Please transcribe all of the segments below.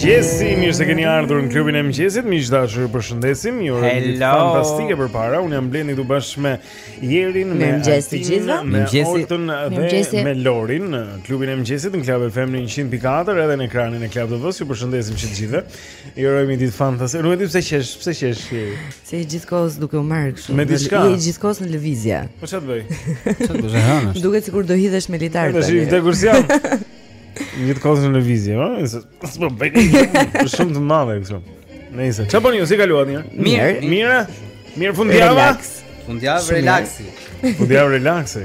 Mirëmëngjesi, mirë se keni ardhur në klubin e mëngjesit. Miq të dashur, ju përshëndesim. Ju urojmë një ditë fantastike përpara. Unë jam Blendi këtu bashkë me Jerin, me Altin, me Oltën dhe me Lorin në klubin e mëngjesit në Club FM në 100.4 edhe në ekranin e Club TV-s. Ju përshëndesim që të gjithëve. Ju urojmë një ditë fantastike. Nuk e di pse qesh, pse qesh ti? Se je gjithë kohës duke u marrë kështu. Me diçka. Je gjithë kohës në lëvizje. Po ça të bëj? Ça të bëj? Duket sikur do hidhesh me litar tani. Tash i vdekur si jam. Gjithë kohës në lëvizje, ha? Po s'po bëj. Shumë të madhe kështu. Nejse. Çfarë bëni ju si kaluat një? Mirë, mirë. Mirë fundjava. Fundjava relaxi. Fundjava relaxi.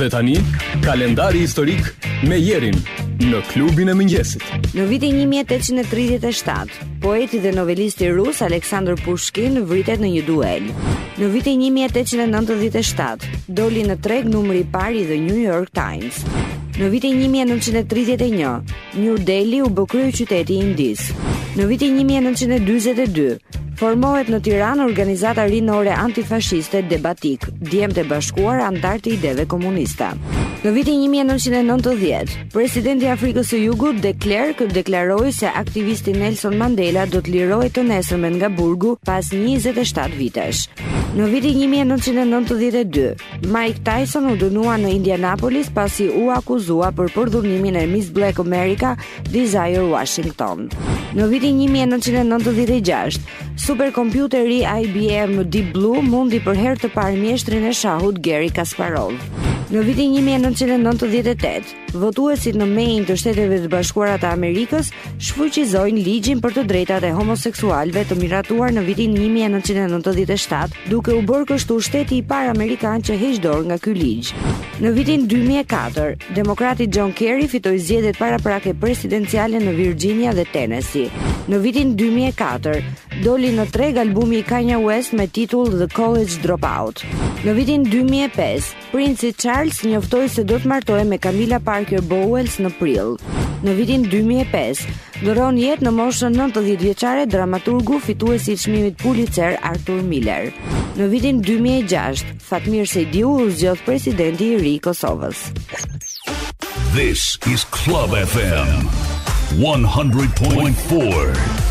Dhe tani, kalendari historik me jerin në klubin e mëngjesit. Në vitin 1837, poeti dhe novelisti rus Aleksandr Pushkin vritet në një duel. Në vitin 1897, doli në treg numri i parë i The New York Times. Në vitin 1931, New Delhi u bë kryeqyteti i Indisë. Në vitin 1942, formohet në Tiranë organizata rinore antifashiste Debatik, Djemtë e Bashkuar Anëtarë të ideve komuniste. Në vitin 1990, presidenti i Afrikës së Jugut de Klerk deklaroi se aktivisti Nelson Mandela do të lirohej të nesërmen nga burgu pas 27 vitesh. Në vitin 1992, Mike Tyson u dënua në Indianapolis pasi u akuzua për përdhunimin e Miss Black America Desiree Washington. Në vitin 1996, superkompjuteri IBM Deep Blue mundi për herë të parë mjeshtrin e shahut Garry Kasparov. Në vitin 1998, Votuesit në Maine të Shteteve të Bashkuara të Amerikës shfuqizojnë ligjin për të drejtat e homoseksualëve të miratuar në vitin 1997, duke u bërë kështu shteti i parë amerikan që heq dorë nga ky ligj. Në vitin 2004, demokrati John Kerry fitoi zgjedhjet paraprake presidenciale në Virginia dhe Tennessee. Në vitin 2004, doli në treg albumi i Kanye West me titull The College Dropout. Në vitin 2005, Princi Charles njoftoi se do të martohej me Camilla Parker Bowles në prill. Në vitin 2005, ndërron jetë në moshën 90 vjeçare dramaturgu fitues i çmimit Pulitzer Arthur Miller. Në vitin 2006, Fatmir Sejdiu u zgjodh presidenti i ri i Kosovës. This is Club FM 100.4.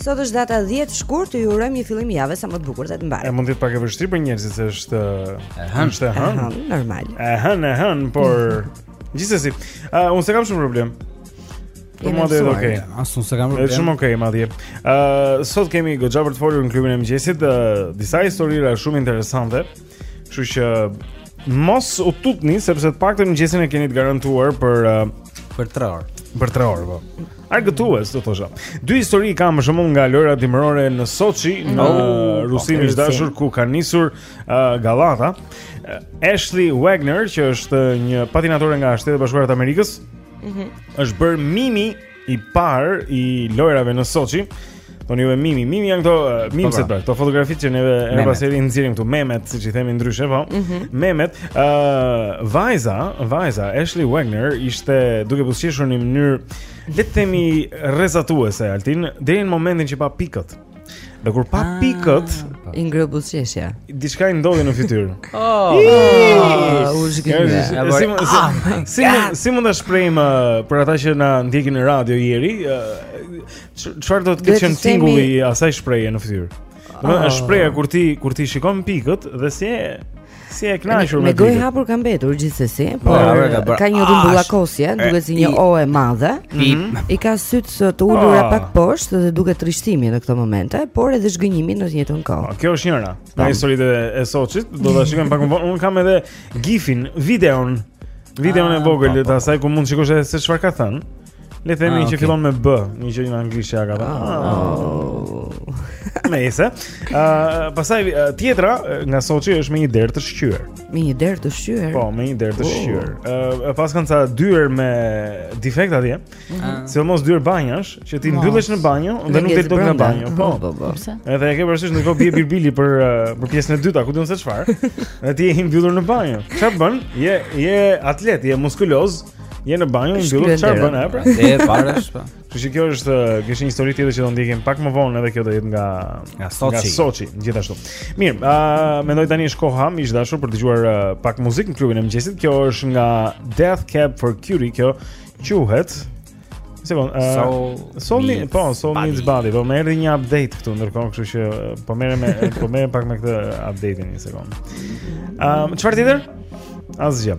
Sot është data 10 shkurt, ju urojmë një fillim jave sa më të bukur dhe të mbarë. E mund të jetë pak e vështirë për njerëzit se është e hënë, është e hënë, normal. E hënë, e hënë, por gjithsesi, uh, unë s'kam shumë problem. Po më dhe ok. As unë s'kam problem. Është shumë ok madje. Ë uh, sot kemi goxha për të folur në klubin e mëngjesit, uh, disa historira shumë interesante. Kështu që mos u tutni sepse të paktën mëngjesin e keni të garantuar për uh, për 3 orë. Për 3 orë, po. Argëtues, do thosha. Dy histori kam për shembull nga lojërat dimërore në Sochi, në oh, po, Rusinë e dashur ku ka nisur uh, gallata. Uh, Ashley Wagner, që është një patinatore nga Shtetet e Bashkuara të Amerikës, mm -hmm. është bërë mimi i parë i lojrave në Soçi. Po ju mimi, mimi janë këto uh, mimet po, pra. Pra, këto fotografitë që neve nxjerrim këtu memet, siç i themi ndryshe, po. Mm -hmm. Memet, ë uh, vajza, vajza Ashley Wagner ishte duke buzëqeshur në mënyrë le të themi rrezatuese Altin deri në momentin që pa pikët. Dhe kur pa ah, pikët i ngriu buzëqeshja. Diçka i ndodhi në fytyrë oh, oh, U shkënë si, ah, si mund ta shprehim uh, Për ata që na ndjekin në radio Jeri, çfarë uh, do të ketë qenë tingulli i asaj shprehjeje në fytyrë Në ah. shprehja kur ti, kur ti shikon pikët Dhe si e Si e kënaqur me gojë hapur ka mbetur gjithsesi, po, por ka një rrumbullakosje, ah, duket si një o e madhe. Mhm. I ka sytë të ulur ah. pak poshtë dhe duket trishtimi në këto momente, por edhe zhgënjimi në të njëjtën kohë. Po, kjo është njëra. Nga historitë e Soçit, do ta shikojmë pak më vonë. Unë kam edhe gifin, videon, videon e ah, vogël po, të po, asaj ku mund të shikosh se çfarë ka thënë. Le të themi ah, një gjë që fillon me B, një gjë në anglisht ia ka thënë. Ah. Nëse, ë, ah, pastaj tjetra nga Soçi është me një derë të shqyer. Me një derë të shqyer. Po, me një derë të oh. shqyer. Ë, paskan ca dyer me defekt atje. Mhm. Sidomos dyer banjash, që ti mbyllesh në banjo dhe nuk del dot nga banjoja. Po, po, po. po. Edhe e ke parasysh ndërkohë bie bilbili për për pjesën e dytë, ku di unë se çfarë. Dhe ti je i mbyllur në banjo. Çfarë bën? Je je atlet, je muskuloz. Je në banjo, i mbyllur, çfarë bën, e pra? E ke parasysh, pra. Po. Kështu kjo është, kjo është një histori tjetë që do ndjekim pak më vonë edhe kjo do jetë nga... Nga Sochi. Nga Sochi, gjithashtu. Mirë, uh, mendoj tani është koha, më e dashur për të dëgjuar uh, pak muzikë në klubin e mëngjesit. Kjo është nga Death Cab for Cutie, kjo quhet... Sekund, uh, soul, soul meets po, Soul body. Meets Body, po më erdi një update këtu ndërkohë, kështu që po merrem me po merrem pak me këtë update-in një sekondë. Ëm, um, çfarë tjetër? Asgjë.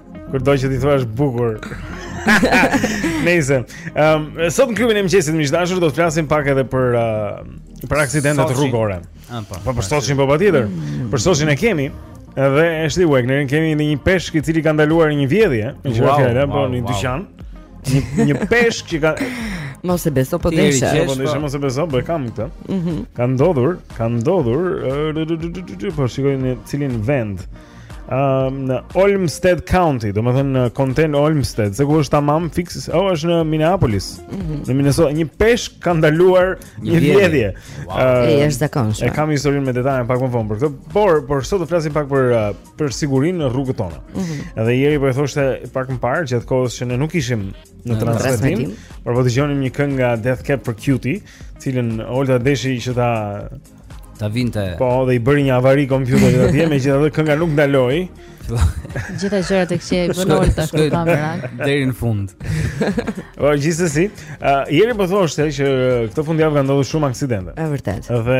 Kur do që ti thua është bukur. Nëse, ehm, um, sot në klubin e mëngjesit miq të dashur do të flasim pak edhe për uh, për aksidentet rrugore. Ah, po. Po për soshin po patjetër. Mm. Për soshin e kemi. Edhe është i Wagnerin kemi një peshk i cili ka ndaluar një vjedhje, meqë ra wow, fjala, po në dyqan. Një, një peshk që ka Mos e beso po deshe. Ti po deshe mos e beso, po e kam këtë. Mhm. Ka ndodhur, ka ndodhur, po shikoj në cilin vend. um, në Olmsted County, domethënë në kontenë Olmsted, se ku është tamam fiks, o, oh, është në Minneapolis, mm -hmm. në Minnesota, një peshk ka ndaluar një vjedhje. Wow. Uh, e, është zakon E kam historinë me detaje pak më vonë për këtë, por, por sot do të flasim pak për, uh, për sigurinë në rrugët tona. Mm -hmm. Edhe Jeri po po e thoshte pak më parë, gjatë kohës që ne nuk ishim në, në transmetim, por po dëgjonim një këngë nga Death Cab for Cutie, të cilën Olta deshi që ta Ta vinte. Po, dhe i bëri një avari kompjuterit atje, megjithatë kënga nuk ndaloi. Gjithë gjërat e këqija i bën Olta këtu ka marrë. Deri në fund. Po gjithsesi, uh, Jeri po thoshte që këtë fundjavë kanë ndodhur shumë aksidente. Është vërtet. Dhe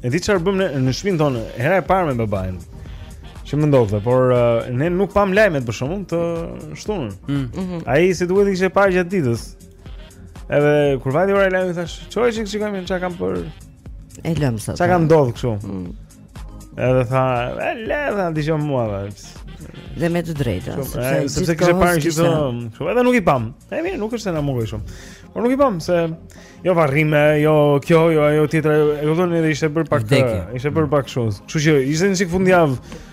e di çfarë bëmë ne në shtëpinë tonë, hera e parë me babain. Që më ndodhte, por uh, ne nuk pamë lajmet për shkak të shtunën. Mm. Mhm. Ai siç duket i kishte parë gjatë ditës. Edhe kur vajti ora e lajmeve thashë, "Çoj çik çikam në çka kam për." E lëmë sot. Çka ka ndodhur kështu? Mm. Edhe tha, "E le, tha, dëgjomë mua." Dhe me të drejtë, sepse sepse kishte parë gjithë, kështu edhe nuk i pamë. E mirë, nuk është se na mungoi shumë. Por nuk i pamë se jo varrime, jo kjo, jo ajo tjetra, e kupton edhe ishte për pak, ishte për pak kështu. Kështu që ishte një çik fundjavë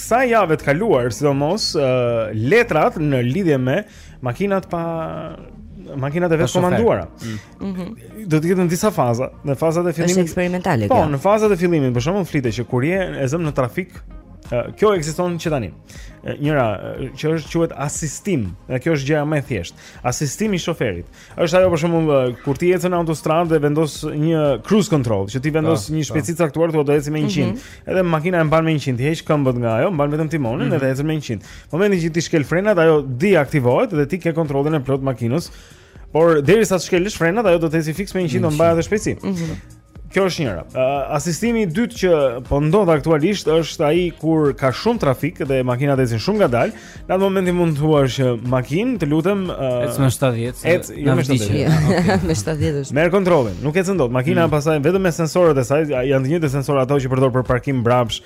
Kësaj jave të kaluar, sidomos uh, letrat në lidhje me makinat pa makinat e vetë komanduara. Mm. Mhm. Mm Do të jetë në disa faza, në fazat e fillimit. Është eksperimentale po, kjo. Po, në fazat e fillimit, për shembull, flitet që kur je, e zëmë, në trafik, kjo ekziston që tani. Njëra që është quhet asistim, dhe kjo është gjëra më e thjeshtë. Asistimi i shoferit. Është ajo për shembull kur ti ecën në autostradë dhe vendos një cruise control, që ti vendos një shpejtësi të caktuar, thua do eci me 100. Mhm. Edhe makina e mban me 100, ti heq këmbët nga ajo, mban vetëm timonin mm -hmm. dhe ecën me 100. Momentin që ti shkel frenat, ajo deaktivizohet dhe ti ke kontrollin e plotë të makinës. Por derisa të shkelësh frenat, ajo do të ecë fiks me 100, do mbajë atë shpejtësi. Mhm. Kjo është njëra. Asistimi i dytë që po ndodh aktualisht është ai kur ka shumë trafik dhe makinat ecin shumë ngadalë. Në atë moment ti mund të thuash që makinë, të lutem, ec me 70. Ec jo me 70. Me 70 është. Merr kontrollin. Nuk ecën dot. Makina mm. pastaj vetëm me sensorët e saj, janë të njëjtët sensorë ato që përdor për parkim mbrapsht,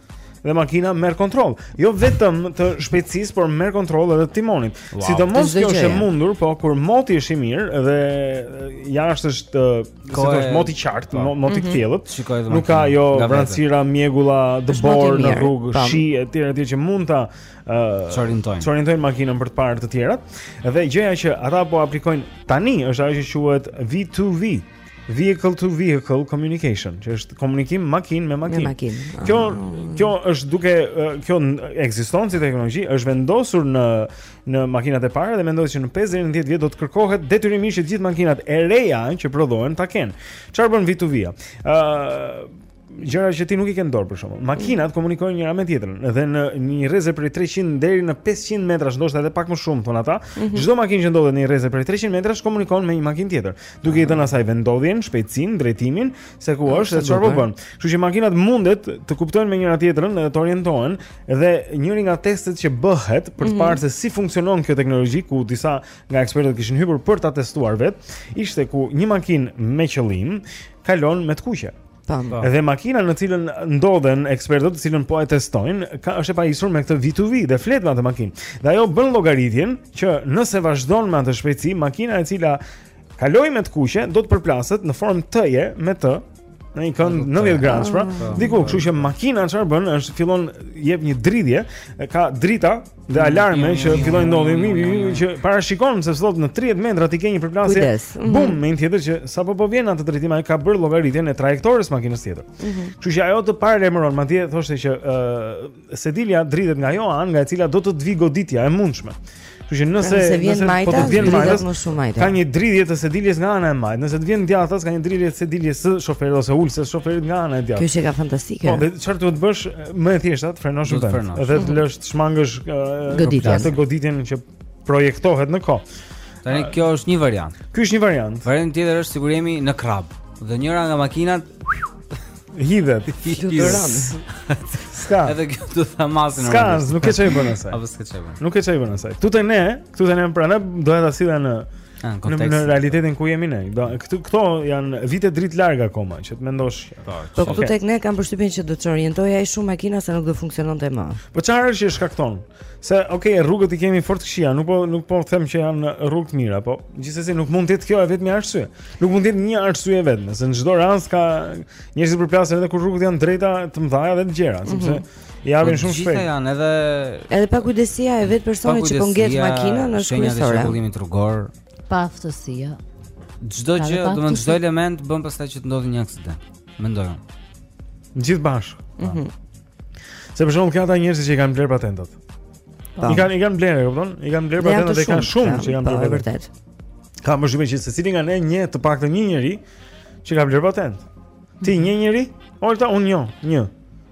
dhe makina merr kontroll. Jo vetëm të shpejtësisë, por merr kontroll edhe të timonit. Wow. Sidomos kjo është e mundur, po kur moti është i mirë dhe jashtë është si është moti qartë, po. moti i mhm. kthjellët. Nuk ka jo vranësira, mjegulla, dëborë në rrugë, shi etj etj që mund ta çorientojnë. Çorientojnë makinën për të parë të tjerat. Dhe gjëja që ata po aplikojnë tani është ajo që quhet V2V. Vehicle to vehicle communication, që është komunikim makinë me makinë. Makin. Kjo oh. kjo është duke kjo ekziston si teknologji, është vendosur në në makinat e para dhe mendoj se në 5 deri në 10 vjet do të kërkohet detyrimisht që të gjithë makinat e reja që prodhohen ta kenë. Çfarë bën V2V? Ëh, uh, gjëra që ti nuk i ke në dorë për shkakun. Makinat komunikojnë njëra me tjetrën dhe në një rreze prej 300 deri në 500 metrash, ndoshta edhe pak më shumë thonë ata, mhm. çdo makinë që ndodhet në një rreze prej 300 metrash komunikon me një makinë tjetër, duke i dhënë asaj vendndodhjen, shpejtësinë, drejtimin se ku ah, është dhe çfarë po bën. Kështu që makinat mundet të kuptojnë me njëra tjetrën dhe të orientohen dhe njëri nga testet që bëhet për të mhm. parë se si funksionon kjo teknologji ku disa nga ekspertët kishin hyrë për ta testuar vetë, ishte ku një makinë me qëllim kalon me të kuqe. Po. Dhe makina në të cilën ndodhen ekspertët, të cilën po e testojnë, ka është e pajisur me këtë V2V dhe flet me atë makinë. Dhe ajo bën llogaritjen që nëse vazhdon me atë shpejtësi, makina e cila kaloi me të kuqe do të përplaset në formë T-je me T në një kënd 90 gradësh, pra. Ah. Diku, kështu që makina çfarë bën është fillon jep një dridhje, ka drita dhe alarme që fillojnë ndodhin që parashikon se në 30 metra ti ke një përplasje mhm. bum me një tjetër që sapo po vjen në atë drejtim ai ka bërë llogaritjen e trajektores së makinës tjetër. Mhm. Kështu që ajo të paralajmëron madje thoshte që sedilja dridhet nga ajo anë nga e cila do të të vi goditja e mundshme. Kështu që nëse nëse vjen majtas, po të vjen majtas, më shumë majtas. Ka një dridhje të sediljes nga ana e majtë. Nëse të vjen djathtas, ka një dridhje të sediljes së shoferit ose ulëses së shoferit nga ana e djathtë. Kjo qenka fantastike. Po, çfarë duhet të bësh? Më e thjeshta, të frenosh në vend. Edhe të lësh të shmangësh atë goditjen që projektohet në kohë. Tani kjo është një variant. Ky është një variant. Varianti tjetër është sikur jemi në krab dhe njëra nga makinat hidhet. S'ka. Edhe kjo do ta masin. S'ka, nuk ke ça i bën asaj. Apo s'ka ça i bën. Nuk ke ça i bën asaj. Këtu te ne, këtu te ne pra doja ta sillja në Ah, në, në realitetin ku jemi ne. Do këtu këto janë vite dritë larg akoma që të mendosh. Po, po këtu tek ne kam përshtypjen që do çorientohej aq shumë makina sa nuk do funksiononte më. Po çfarë është që shkakton? Se ok, rrugët i kemi fort të këqija, nuk po nuk po them që janë rrugë të mira, po gjithsesi nuk mund të jetë kjo e vetmja arsye. Nuk mund të jetë një arsye vetëm, se në çdo rast ka njerëz që përplasen edhe kur rrugët janë të drejta të mëdha dhe të gjera, sepse mm -hmm. I japin po, shumë shpejt. Gjithë janë, edhe edhe pakujdesia e vet personit që po nget makinën në shkollë. Shenjat e qarkullimit rrugor. Paaftësia. Çdo gjë, domethënë çdo element bën pastaj që të ndodhë një aksident. Mendoj unë. Gjithë bashkë. Po. Mhm. Mm Se për shembull këta njerëz që i kanë bler patentat. Po. I kanë i kanë bler, e kupton? I kanë bler patentat dhe kanë shumë që kanë bler vërtet. Ka më shumë që secili nga ne njeh të paktën një njeri që ka bler patent. Ti njeh njerëz? Olta unë njoh një.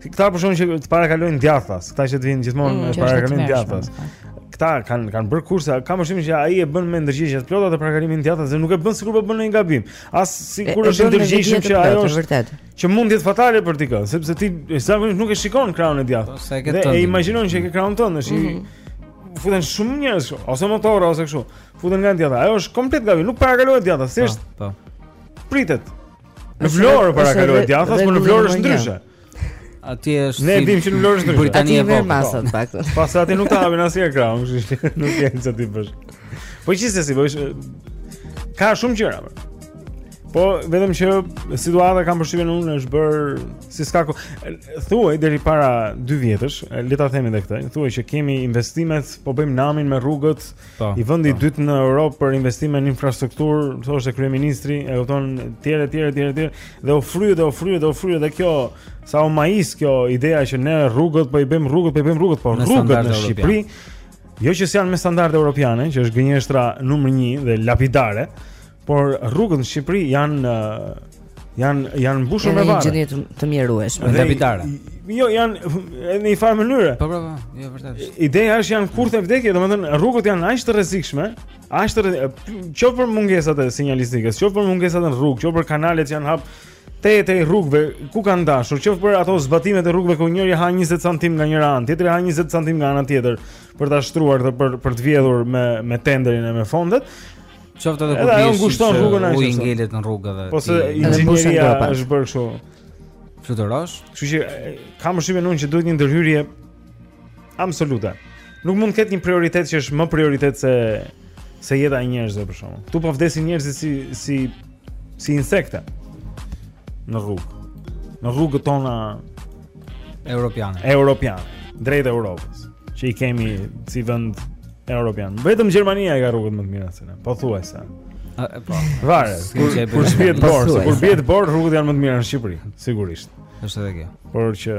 Këta për shembull që të parakalojnë djathtas, këta që të vinë gjithmonë mm, parakalojnë djathtas. Këta kanë kanë bërë kurse, kam përshtypjen që ai e bën me ndërgjegje të plotë atë parakalimin djathtas dhe nuk e bën sikur po bën një gabim. As sikur është i ndërgjegjshëm që ajo është vërtet. Që mund të jetë fatale për dikë, sepse ti zakonisht nuk e shikon krahun e djathtë. Po, dhe e imagjinon që e ke krahun tënd, është i mhm. futen shumë njerëz kështu, ose motorë ose kështu. Futen nga e djathta. Ajo është komplet gabim, nuk parakalohet djathtas, thjesht. Po. po. Pritet. Në Vlorë parakalohet djathtas, por në Vlorë është ndryshe. Aty është Ne e dimë që në Vlorë është ndryshe. Britania e vogël. Masat pak. Po se aty nuk ta hapin asnjëri krahun, kështu që nuk e di çfarë t'i bësh. Po s'ke si t'i bësh? Po ka shumë gjëra. Për. Po vetëm që situata kam përshtypjen unë është bër si s'ka ku. Thuaj deri para 2 vjetësh, le ta themi edhe këtë. Thuaj që kemi investimet, po bëjmë namin me rrugët, Po. I vendi i po. dytë në Europë për investime në infrastrukturë, thoshte kryeministri, e kupton, etj, etj, etj, etj, dhe u fry dhe u fry dhe u fry dhe kjo sa u majis kjo ideja që ne rrugët po i bëjmë rrugët, po i bëjmë rrugët, po rrugët në Shqipëri. Jo që s'janë me standarde europiane, që është gënjeshtra numër 1 dhe lapidare, Por rrugët në Shqipëri janë janë janë mbushur me varre. Janë në gjendje të mjerueshme. Lapidare. Jo, janë në një farë mënyrë. Po, po, po, jo vërtet. Ideja është janë kurthe vdekje, domethënë rrugët janë aq të rrezikshme, aq të qoftë për mungesat e sinjalistikës, qoftë për pengesat në rrugë, qoftë për kanalet që janë hap të të rrugëve ku kanë dashur, qoftë për ato zbatimet e rrugëve ku njëri ha 20 cm nga njëra anë, tjetri ha 20 cm nga ana tjetër për ta shtruar dhe për për të vjedhur me me tenderin e me fondet. Qoftë edhe kur t'i ngushton rrugën ai. Po ngelet në rrugë edhe. Po se inxhinieria është bërë kështu. Fluturosh? Kështu që kam përshtypjen unë që duhet një ndërhyrje absolute. Nuk mund të ketë një prioritet që është më prioritet se se jeta e njerëzve për shembull. Këtu po vdesin njerëzit, si si si insekte në rrugë. Në rrugët tona Europiane. Europiane. Drejt Europës, që i kemi si vend Europian. Vetëm Gjermania e ka rrugët më të mira se ne. Pothuajse. Po. Varet, kur kur s'bie borë, kur bie borë, rrugët janë më të mira në Shqipëri, sigurisht. Është edhe kjo. Por që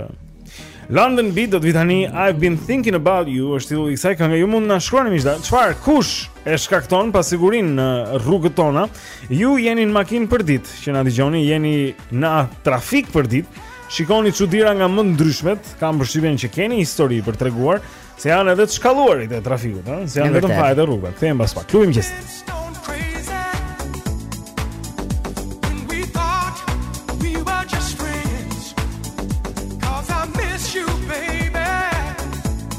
London Beat do të vijë tani I've been thinking about you, është titulli i kësaj kënge. Ju mund të na shkruani miq, çfarë kush e shkakton pasigurinë në rrugët tona? Ju jeni në makinë përditë, që na dëgjoni, jeni në trafik përditë. Shikoni çudira nga më të ndryshmet, kam përshtypjen që keni histori për të treguar se janë edhe të shkalluarit e trafikut, ëh, se s'janë vetëm fajet e rrugëve. Kthehem pas pak. Klubi i mëngjesit.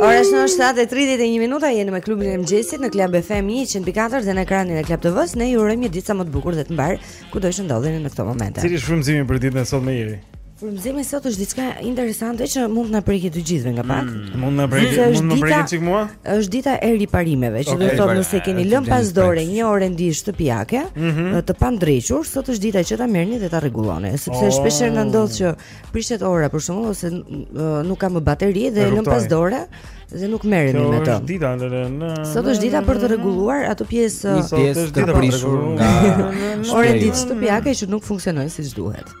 Ora është 7:31 minuta jeni me klubin e mëngjesit në Club FM 104 dhe në ekranin e Club TV-s ne ju urojmë një ditë sa më të bukur dhe të mbarë kudo që ndodheni në këto momente. Cili është frymëzimi për ditën e sotme Iri? Frymëzimi sot është diçka interesante që mund të na prekë të gjithëve nga pak. Mm. Mund të na prekë, mund të prekë çik mua? Është dita e riparimeve, që okay, do të thotë nëse keni lënë pas dore një orendi shtëpiake, mm -hmm. të pandrequr, sot është dita që ta merrni dhe ta rregulloni, sepse oh. shpesh herë na ndodh që prishet ora për shkakun ose nuk ka më bateri dhe e lëm pas dore dhe nuk merremi me të. Sot është dita në Sot është dita për të rregulluar atë pjesë. Sot është dita për të rregulluar. Orenditë shtëpiake që nuk funksionojnë siç duhet.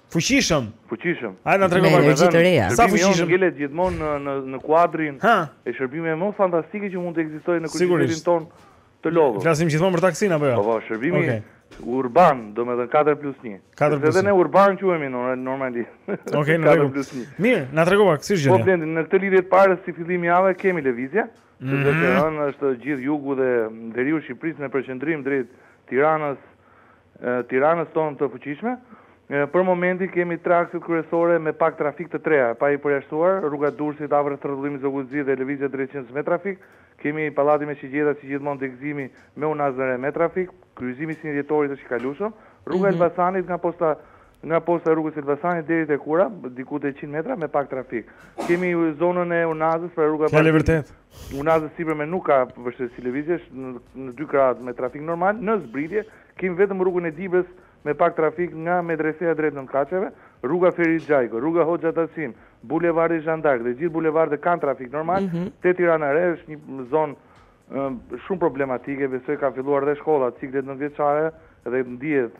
Fuqishëm. Fuqishëm. Ai na tregon për gjithë të reja. Sa fuqishëm. Ngelet gjithmonë në në në kuadrin e shërbimeve më fantastike që mund të ekzistojë në kryeqytetin tonë të lodhur. Flasim gjithmonë për taksinë apo jo? Po, po, shërbimi urban, domethënë 4 plus 1. Sepse edhe ne urban quhemi normalisht. Okej, në rregull. Mirë, na trego si është gjendja. Po Blendi, në këtë lidhje të parë si fillim jave kemi lëvizje. Mm -hmm. Sepse është gjithë jugu dhe veriu i Shqipërisë në përqendrim drejt Tiranës, Tiranës tonë të fuqishme. Për momentin kemi tre akset kryesore me pak trafik të treja, pa i përjashtuar, rruga e Durrësit afër rrotullimit Zogu i Zi dhe lëvizja drejt qendrës me trafik, kemi pallatin me shigjeta si gjithmonë degëzimi me Unazën e Re me trafik, kryqëzimi i Shinjatorit është i kalueshëm, rruga e Elbasanit nga posta nga posta e rrugës së Elbasanit deri tek ura, diku te njëqind metra me pak trafik. Kemi zonën e Unazës pra rruga Bardhyl. Fjalë e vërtetë. Unaza e sipërme nuk ka vështirësi lëvizje në dy krahët me trafik normal, në zbritje kemi vetëm rrugën e Dibrës me pak trafik nga Medreseja drejt Nëntëkatësheve, rruga Ferit Xhajko, rruga Hoxha Tasim, bulevardi Zhan d'Ark dhe gjithë bulevardet kanë trafik normal, te Tirana e Re është një zonë shumë problematike, besoj kanë filluar dhe shkollat, ciklet nëntëvjeçare dhe ndihet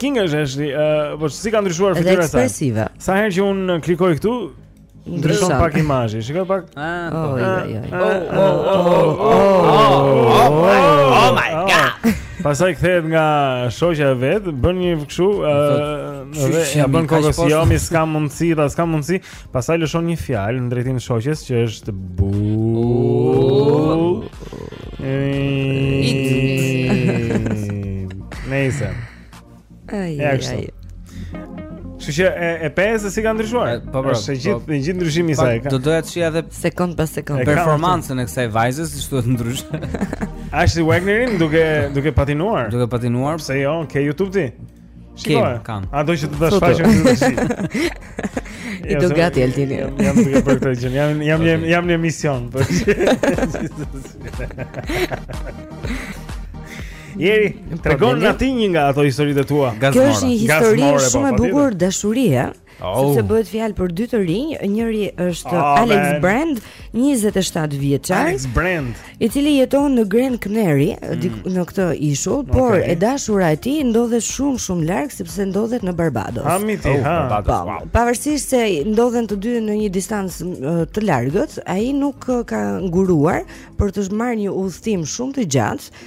King është Ashley, uh, po si ka ndryshuar fytyra e saj? Sa herë që un klikoj këtu, ndryshon pak imazhi. Shikoje pak. Ah, po. Oh, oh my god. Pastaj kthehet nga shoqja e vet, bën një kështu, ë, uh, ja bën kokës, jo, mi s'ka mundsi, tha s'ka mundsi. Pastaj lëshon një fjalë në drejtim të shoqes që është bu. Nice. Ai. Ja, Kështu që e, e pesë si ka ndryshuar. Po po. Është po. gjithë po, gjithë ndryshimi i saj. Do doja të shihja edhe sekond pas sekond performancën e kësaj vajze, kështu të ndryshë. Ashley Wagnerin duke duke patinuar. Duke patinuar. Pse jo, ke YouTube ti? Kem, kam. A do që të ta shfaqim këtë tash? I do gati Altini. Jam jam duke bërë këtë gjë. Jam jam jam jam në emision. Jeri, tregona ti një nga ato historitë e tua. Kjo është një histori shumë e po, bukur dashurie. Oh. Sepse bëhet fjalë për dy të rinj, njëri është oh, Alex man. Brand, 27 vjeçar. Alex Brand, i cili jeton në Gran Canaria, mm. në këtë ishull, okay. por e dashura e tij ndodhet shumë shumë larg sepse ndodhet në Barbados. Ha miti, oh, ha. Barbados. Pa, wow. Pavarësisht se ndodhen të dy në një distancë të largët, ai nuk ka nguruar për të marrë një udhëtim shumë të gjatë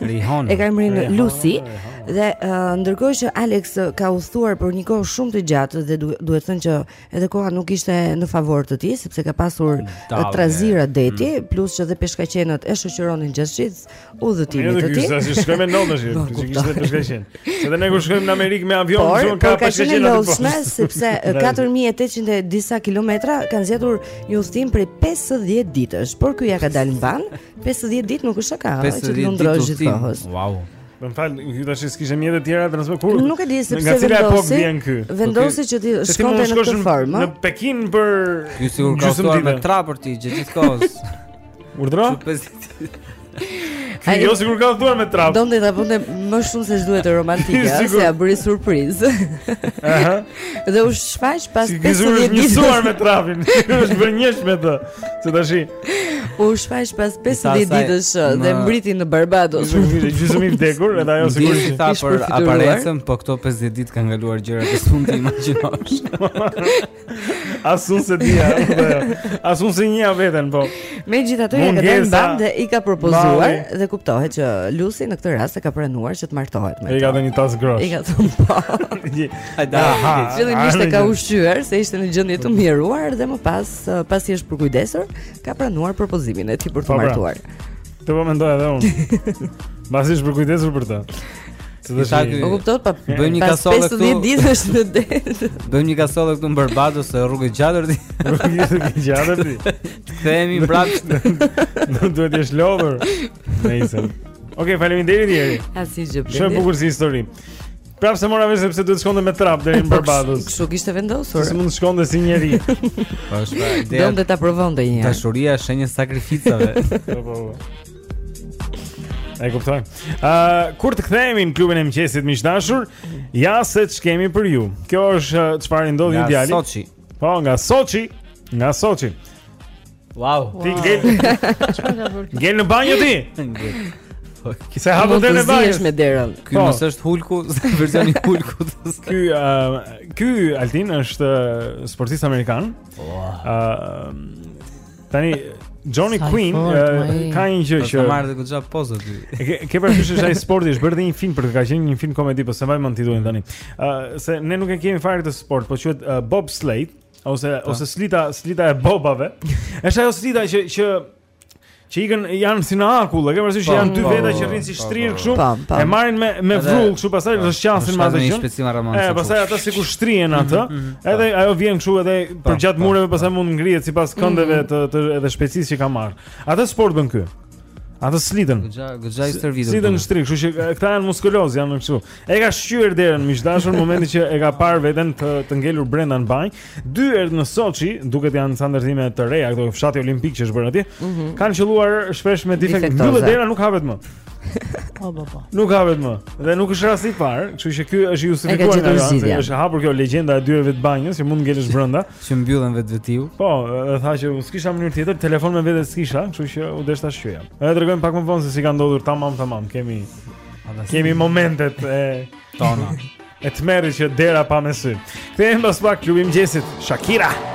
Rihanna. E ka emrin Lucy dhe uh, ndërkohë që Alex ka udhëtuar për një kohë shumë të gjatë dhe duhet thënë që edhe koha nuk ishte në favor të tij sepse ka pasur uh, trazira deti mm. plus që dhe peshkaqenët e shoqëronin gjatë gjithë udhëtimit të tij. Ne kishte shkojmë në Londër, po, që kishte peshkaqen. Se dhe ne kur shkojmë në Amerikë me avion, por, shumë ka peshkaqen në Londër, sepse 4800 e disa kilometra kanë zgjatur një udhëtim prej 50 ditësh, por ky ja ka dalë mbanë 50 ditë nuk është shaka, që të lundrosh gjithë kohës. Wow. Më fal, ju tash s'kishe mjete të tjera transport kur? Nuk e di se pse vendosi. Vendosi që t'i shkonte në këtë formë. Në Pekin për Ju sigur ka qenë me trap për ty gjithë kohës. Urdhra? Ai jo sigur ka shkuar me trap. Donte ta bënte më shumë se ç'duhet romantike, se ja bëri surprizë. Aha. Dhe u shfaq pas 50 ditësh. Sigur është me trapin. Është bërë njësh me të. Se tash U shfaq pas 50 ditësh uh, dhe mbërriti në Barbados. Gjysmë i vdekur, edhe ajo sigurisht i tha për aparecën, po këto 50 ditë kanë kaluar gjëra që s'mund të imagjinosh. As un s'e dija, as un s'e njihja veten, po. Megjithatë, ja ka dalë mbanë i ka propozuar dhe kuptohet që Lucy në këtë rast e ka pranuar që të martohet me. I ka dhënë një tas grosh. I ka thënë po. I do. E ka ushqyer se ishte në gjendje të mjerueshme dhe më pas Eh, pasi është përkujdesur, ka pranuar propozimin e tij për të po, pra. martuar. Të po mendoj edhe unë. Pasi është përkujdesur për të. Të dhe shak... Po kuptohet, pa bëjmë një kasollë këtu... Pas 50 ditë është në det. Bëjmë një kasollë këtu në Barbados, se rrugë e gjatë deri. Rrugë e gjatë deri. Të kthehemi më prapë. Nuk duhet jesh lover. Nëjse. Oke, okay, faleminderit Jeri. Asgjë Perdi. Shumë bukur si histori. Prapë s'e mora vesh se pse duhet të shkonte me trap deri në po, Barbados. Kështu kishte vendosur. S'mund të shkonte si njeri? Po është pra ide. Do të ta provonte një herë. Dashuria është në sakrifica. Po po. E kuptoj. Ë kur të kthehemi në klubin e mëngjesit miq të dashur, ja se ç'kemi për ju. Kjo është çfarë ndodhi me djalin. Nga Soçi. Po, nga Soçi. Nga Soçi. Wow. Të ngel. Çfarë ka bërë? Ngel në banjë ti. S'e hap dot në banjë me derën. Ky po. mos është hulku, versioni i hulkut. Ky ky Altin është sportist amerikan. Ëh. Tani Johnny Quinn ka një gjë që ka marrë goxha pozë ti. Ke ke parasysh se ai sporti është bërë dhe një film për të ka qenë një film komedi, po s'e mbaj mend titullin tani. Ëh, se ne nuk e kemi fare këtë sport, po quhet bobsled. ose Ta. ose slita slita e bobave. Është ajo slita që që që ikën janë si në akull, e ke parasysh që janë dy veta që rrinë si shtrirë kështu. E marrin me me vrull kështu pastaj rrëshqasin me atë gjë. E pastaj ata sikur shtrihen atë, mhm, mhm, mhm. edhe ajo vjen kështu edhe përgjatë mureve pastaj mund ngrihet sipas këndeve të edhe shpejtësisë që ka marrë. Atë sport bën ky. Atë slitën. Goxha, goxha i stërvitur. Slitën e shtyn, kështu që këta janë muskulozë, janë kështu. E ka shqyer derën miq të dashur në momentin që e ka parë veten të të ngelur brenda në banjë. Dyert në Sochi, duket janë ca ndërtime të reja këto fshati olimpik që është bërë atje. Mm -hmm. Kanë qelluar shpesh me difekt. Mbyllet dera nuk hapet më. Po po po. Nuk hapet më. Dhe nuk është rasti i parë, kështu që ky është justifikuar ngaqë, është hapur kjo legjenda e dyerve të banjës që mund ngelesh brenda. Që mbyllen vetë vetiu Po, dhe tha që s'kisha mënyrë tjetër Telefon me vete s'kisha Kështu që u desh ta shqyeja E tregojmë pak më vonë se si ka ndodhur Tamam, tamam Kemi, kemi momentet e tona E tmerrit që dera pa me sy Kthehemi pas pak klubi i mëngjesit Shakira Shakira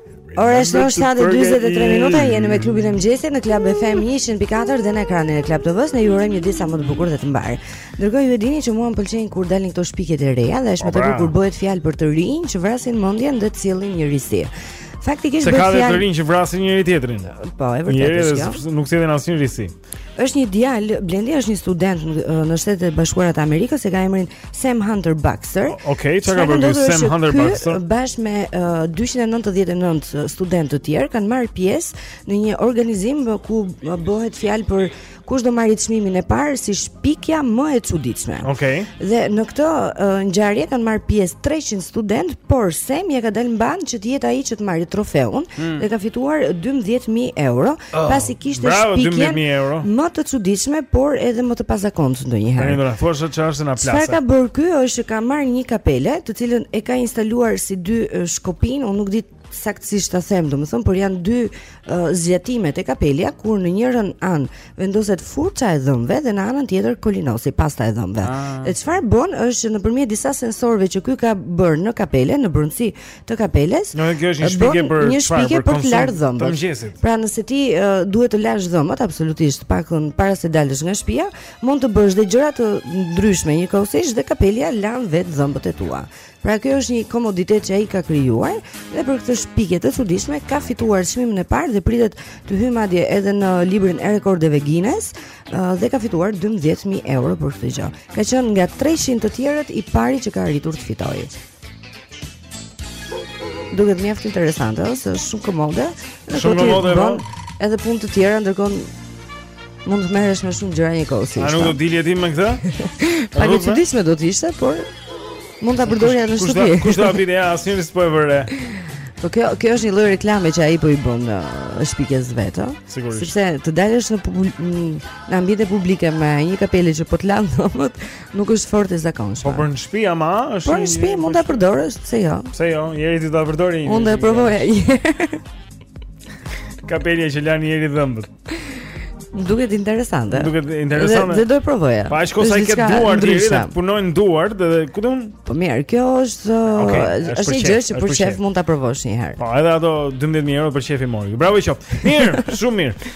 Ora është 7:43 minuta, jeni me klubin e mëngjesit në Club FM 104 dhe në ekranin e Club TV-s, ne ju urojmë një ditë sa më të bukur dhe të mbarë. Ndërkohë ju e dini që mua më pëlqejnë kur dalin këto shpikjet e reja dhe është më e bukur kur bëhet fjalë për të rinj që vrasin mendjen dhe të sjellin një risi. Faktikisht bëhet fjalë. Se ka të rinj që vrasin njëri tjetrin. Po, e vërtetë është kjo. Nuk sjellin asnjë risi. Është një djalë, Blendi, është një student në Shtetet e Bashkuara të Amerikës, e ka emrin Sam Hunter Baxter. Okej, çka ka bërë Sam Hunter Baxter? Bashkë me uh, 299 studentë të tjerë kanë marrë pjesë në një organizim ku bëhet fjalë për kush do marrë çmimin e parë si shpikja më e çuditshme. Okej. Dhe në këtë uh, ngjarje kanë marrë pjesë 300 studentë, por Sam ia ka dalë mbanë që të jetë ai që të marrë trofeun hmm. dhe ka fituar 12000 euro. Oh, pasi kishte shpikjen më të çuditshme, por edhe më të pazakontë ndonjëherë. Ai do na thoshte çfarë është se plasa. Çfarë ka bërë ky është që ka marrë një kapele, të cilën e ka instaluar si dy shkopinj, unë nuk di saktësisht ta them, domethënë, por janë dy uh, zgjatime te kapelja ku në njërën anë vendoset furça e dhëmbëve dhe në anën tjetër kolinosi, pasta e dhëmbëve. Ah. E çfarë bën është që nëpërmjet disa sensorëve që ky ka bërë në kapele, në brendësi të kapeles. Në kjo është një shpikje për një shpikje për të larë dhëmbët. Pra nëse ti uh, duhet të lash dhëmbët absolutisht pakon para se dalësh nga shtëpia, mund të bësh dhe gjëra të ndryshme njëkohësisht dhe kapelja lan vetë dhëmbët e tua. Pra kjo është një komoditet që ai ka krijuar dhe për këtë shpikje të çuditshme ka fituar çmimin e parë dhe pritet të hyjë madje edhe në librin e rekordeve Guinness uh, dhe ka fituar 12000 euro për këtë gjë. Ka qenë nga 300 të tjerët i pari që ka arritur të fitojë. Duket mjaft interesante, ëh, se është shumë komode. Shumë komode, po. Edhe punë të tjera ndërkohë mund të merresh me shumë gjëra njëkohësisht. A nuk do dilje ti me këtë? Pak e çuditshme do të ishte, por mund ta përdorje edhe në shtëpi. Kush do ta vinte re, asnjëri s'po e vëre. Po kjo kjo është një lloj reklame që ai po i bën në uh, shpikjes së vet, ëh. Sepse të dalësh në në ambiente publike me një kapele që po të lan dhëmbët, Nuk është fort e zakonshme. Po për në shtëpi ama është. Po në shtëpi mund ta përdorësh, pse jo? Pse jo? Jeri ti do ta përdorje. Mund ta provoja. Kapelja që lan Jeri dhëmbët. Duket interesante. Duket interesante. Dhe do e provoja. Po aq ko' sa i ke duart ti, dhe punojnë duart dhe ku do? Po mirë, kjo është është një gjë që për qejf mund ta provosh një herë. Po edhe ato 12000 euro për qejf i mori. Bravo i qoftë. Mirë, shumë mirë.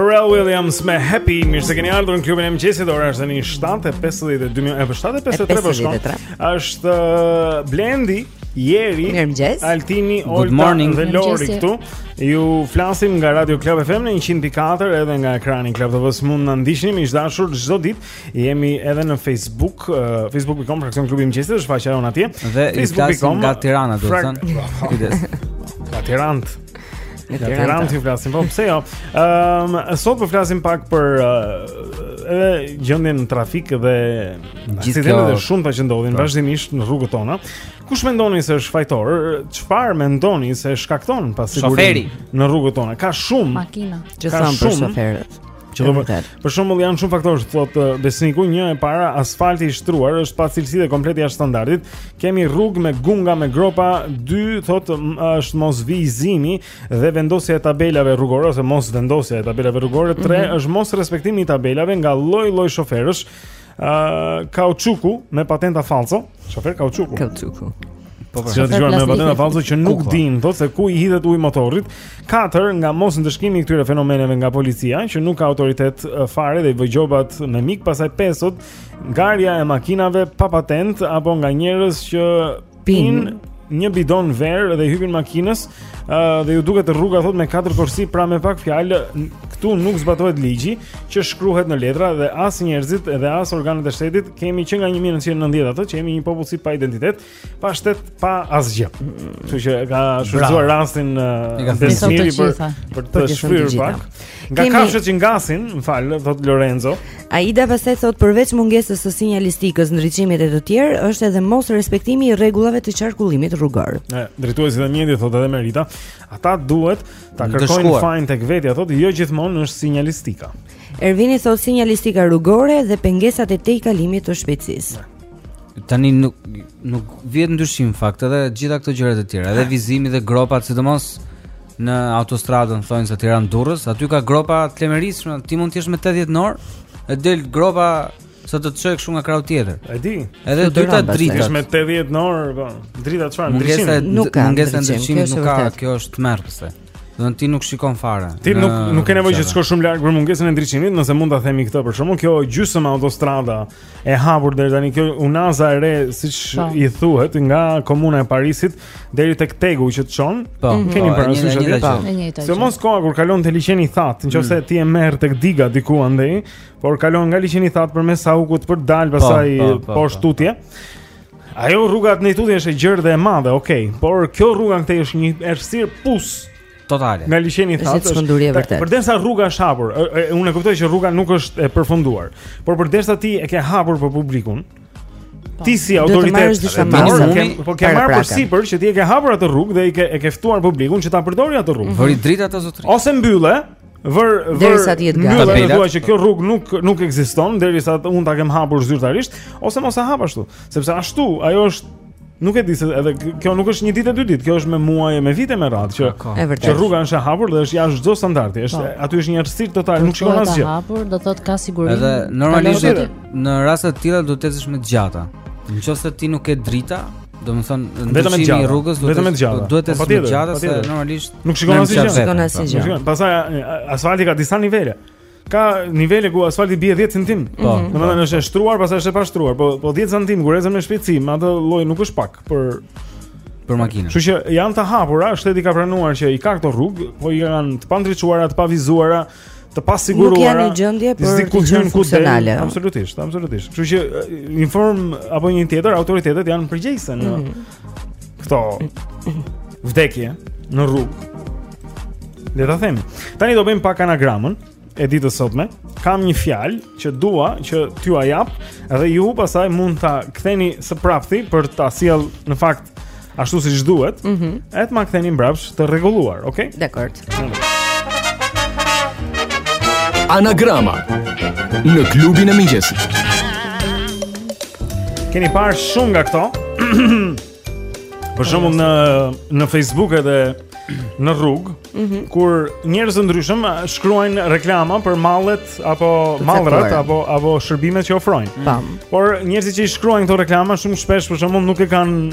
Pharrell Williams me Happy, mirë se keni ardhur në klubin e mëngjesit. Ora është tani 7:52 minuta, apo 7:53 po shkon. Është uh, Blendi, Jeri, Altini, Olta dhe Lori këtu. Ju flasim nga Radio Club FM në 104 edhe nga ekrani i Club TV. Mund të na ndiqni miq të dashur çdo ditë. Jemi edhe në Facebook, uh, facebook.com fraksion klubi i mëngjesit, është faqja jonë atje. Facebook.com nga Tirana do të thotë. Kujdes. Nga Tirana. Në Tiranë t'ju flasim, po pse jo? Ëm, ehm, sot po flasim pak për eh, edhe gjendjen në trafik dhe aksidentet e shumta që ndodhin po. vazhdimisht në rrugët tona. Kush mendoni se është fajtor? Çfarë mendoni se shkakton pasigurinë në rrugët tona? Ka shumë makina gjithashtu shoferët. Që do vërtet. Për shembull janë shumë faktorë, thotë eh, Besmiri, një e para, asfalti i shtruar është pa cilësi dhe komplet jashtë standardit. Kemi rrugë me gunga me gropa, dy thotë është mosvizimi dhe vendosja e tabelave rrugore ose mosvendosja e tabelave rrugore, tre mm -hmm. është mosrespektimi i tabelave nga lloj-lloj shoferësh. Uh, kauçuku me patenta falso Shofer kauçuku Kauçuku Po pra, s'e ke dëgjuar me patenta falso që nuk dinë thotë se ku i hidhet uji motorit. Katër nga mosndëshkimi i këtyre fenomeneve nga policia që nuk ka autoritet fare dhe i vë gjobat me mik, pastaj pesë thotë ngarja e makinave pa patentë apo nga njerëz që Pinë një bidon verë dhe hipin makinës uh, dhe iu duket rruga thotë me katër korsi pra me pak fjalë këtu nuk zbatohet ligji që shkruhet në letra dhe as njerëzit dhe as organet e shtetit kemi që nga 1990-ta që jemi një popullsi pa identitet pa shtet pa asgjë kështu që ka shfrytzuar rastin uh, Besmiri për për të shfryrë pak Nga Kemi... kafshët që ngasin, më fal, thotë Lorenzo. Aida pastaj thotë përveç mungesës së sinjalistikës, ndriçimit e të tjera, është edhe mosrespektimi i rregullave të qarkullimit rrugor. Ë, drejtuesi i mjetit thotë edhe Merita, ata duhet ta kërkojnë fajin tek vetja, thotë jo gjithmonë është sinjalistika. Ervini thotë sinjalistika rrugore dhe pengesat e tejkalimit të shpejtësisë. Tani nuk nuk vihen në dyshim në fakt edhe gjithë këto gjëra të tjera, edhe vizimi dhe gropat, sidomos në autostradën tonë se Tiranë Durrës, aty ka gropa të lemerishme, ti mund të jesh me 80 në orë, të del gropa sa të të çojë kështu nga krahu tjetër. E di. Edhe e dyta drita. Ti me 80 në orë, po. Drita çfarë? Mungesa nuk ka, mungesa ndriçimi nuk ka, kjo është tmerr se. Domethënë ti nuk shikon fare. Ti nuk nuk ke nevojë që të shkosh shumë larg për mungesën e ndriçimit, nëse mund ta themi këtë për shembull, kjo gjysmë autostrada e hapur deri tani kjo unaza e re, siç po. i thuhet nga Komuna e Parisit, deri tek TEG-u që të çon. Po, mm -hmm. keni po, parasysh atë ta. Sidomos koha kur kalon te Liqeni i Thatë, nëse mm. ti e merr tek diga diku andej, por kalon nga Liqeni i Thatë përmes Saukut për të dalë po, pastaj po, po, poshtë tutje. Ajo rruga atje tutje është e gjerë dhe e madhe, okay, por kjo rruga këtej është një errësirë pus totale. Nga Liqeni i Thatë. Është çmenduri e vërtetë. Përderisa rruga është hapur, unë e kuptoj që rruga nuk është e përfunduar, por përderisa ti e ke hapur për publikun, Po, ti si autoritet, po ke marrë përsipër që ti e ke hapur atë rrugë dhe i ke e ke ftuar publikun që ta përdorë atë rrugë. Vëri drita të zotrit. Ose mbylle, vër vër mbylle atë thuaj që kjo rrugë nuk nuk ekziston derisa unë ta kem hapur zyrtarisht ose mos e hap ashtu, sepse ashtu ajo është Nuk e di se edhe kjo nuk është një ditë e dy ditë, kjo është me muaj e me vite me radhë që që rruga është e hapur dhe është jashtë çdo standardi. Është po. aty është një errësirë total, nuk shikon asgjë. Është e hapur, do thotë ka siguri. Edhe normalisht në raste të tilla do të ecësh me gjata. Nëse ti nuk ke drita, domethënë vetëm me gjata. Rrugës do vetëm me gjata. Po, duhet të ecësh me gjata se normalisht nuk shikon asgjë. Nuk shikon asgjë. Pastaj asfalti ka disa nivele. Ka nivele ku asfalti bie 10 cm. Po. Mhm. Domethënë është e shtruar, pastaj është e pashtruar, po po 10 cm kur ecën me shpejtësi, me atë lloj nuk është pak për për makinën. Kështu që janë të hapura, shteti ka pranuar që i ka këto rrugë, po janë të pandriçuara, të pavizuara, të pasiguruara. Nuk janë në gjendje për të qenë funksionale. Absolutisht, absolutisht. Kështu që në një formë apo një tjetër autoritetet janë përgjegjëse në mm. këto vdekje në rrugë. Le ta themi. Tani do bëjmë pak anagramën e ditës sotme. Kam një fjalë që dua që t'jua jap dhe ju pastaj mund ta ktheni së prapthi për ta sjellë në fakt ashtu siç duhet. Mm -hmm. E të ma ktheni mbrapsht të rregulluar, okay? Dakord. Anagrama në klubin e mëngjesit. Keni parë shumë nga këto? Për shembull në në Facebook edhe në rrugë, mm -hmm. kur njerëz të ndryshëm shkruajnë reklama për mallet apo mallrat apo apo shërbimet që ofrojnë. Mm -hmm. Por njerëzit që i shkruajnë këto reklama shumë shpesh për shembull nuk e kanë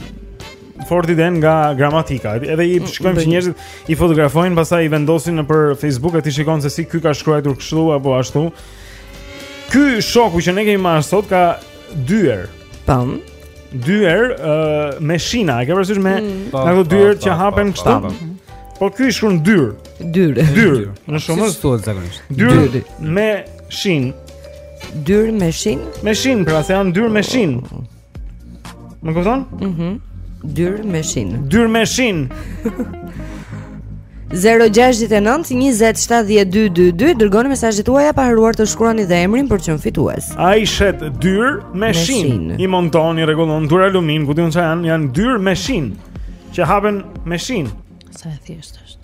fort idenë nga gramatika. Edhe i mm, shikojmë që njerëzit i fotografojnë, pastaj i vendosin nëpër Facebook e ti shikon se si ky ka shkruajtur kështu apo ashtu. Ky shoku që ne kemi marrë sot ka dyer. Tam. Dyer uh, me shina, e ke parasysh me mm. Po, ato po, dyer po, që hapen kështu. Po ky i shkruan dyr. Dyr. Dyr. Në shumës si thuhet zakonisht. Dyer me shin. Dyer me shin? Me shin, pra se janë dyr me shin. Më kupton? Mhm. Mm Dyr me shin. Dyr me shin. 0-6-9-20-70-222 Dërgoni mesazhet tuaja pa harruar të shkruani dhe emrin për të qenë fitues Ai shet dyr me shin I monton, i rregullon, duralumin Ku di unë ça janë, janë dyr me shin Që hapen me shin Sa e thjeshtë është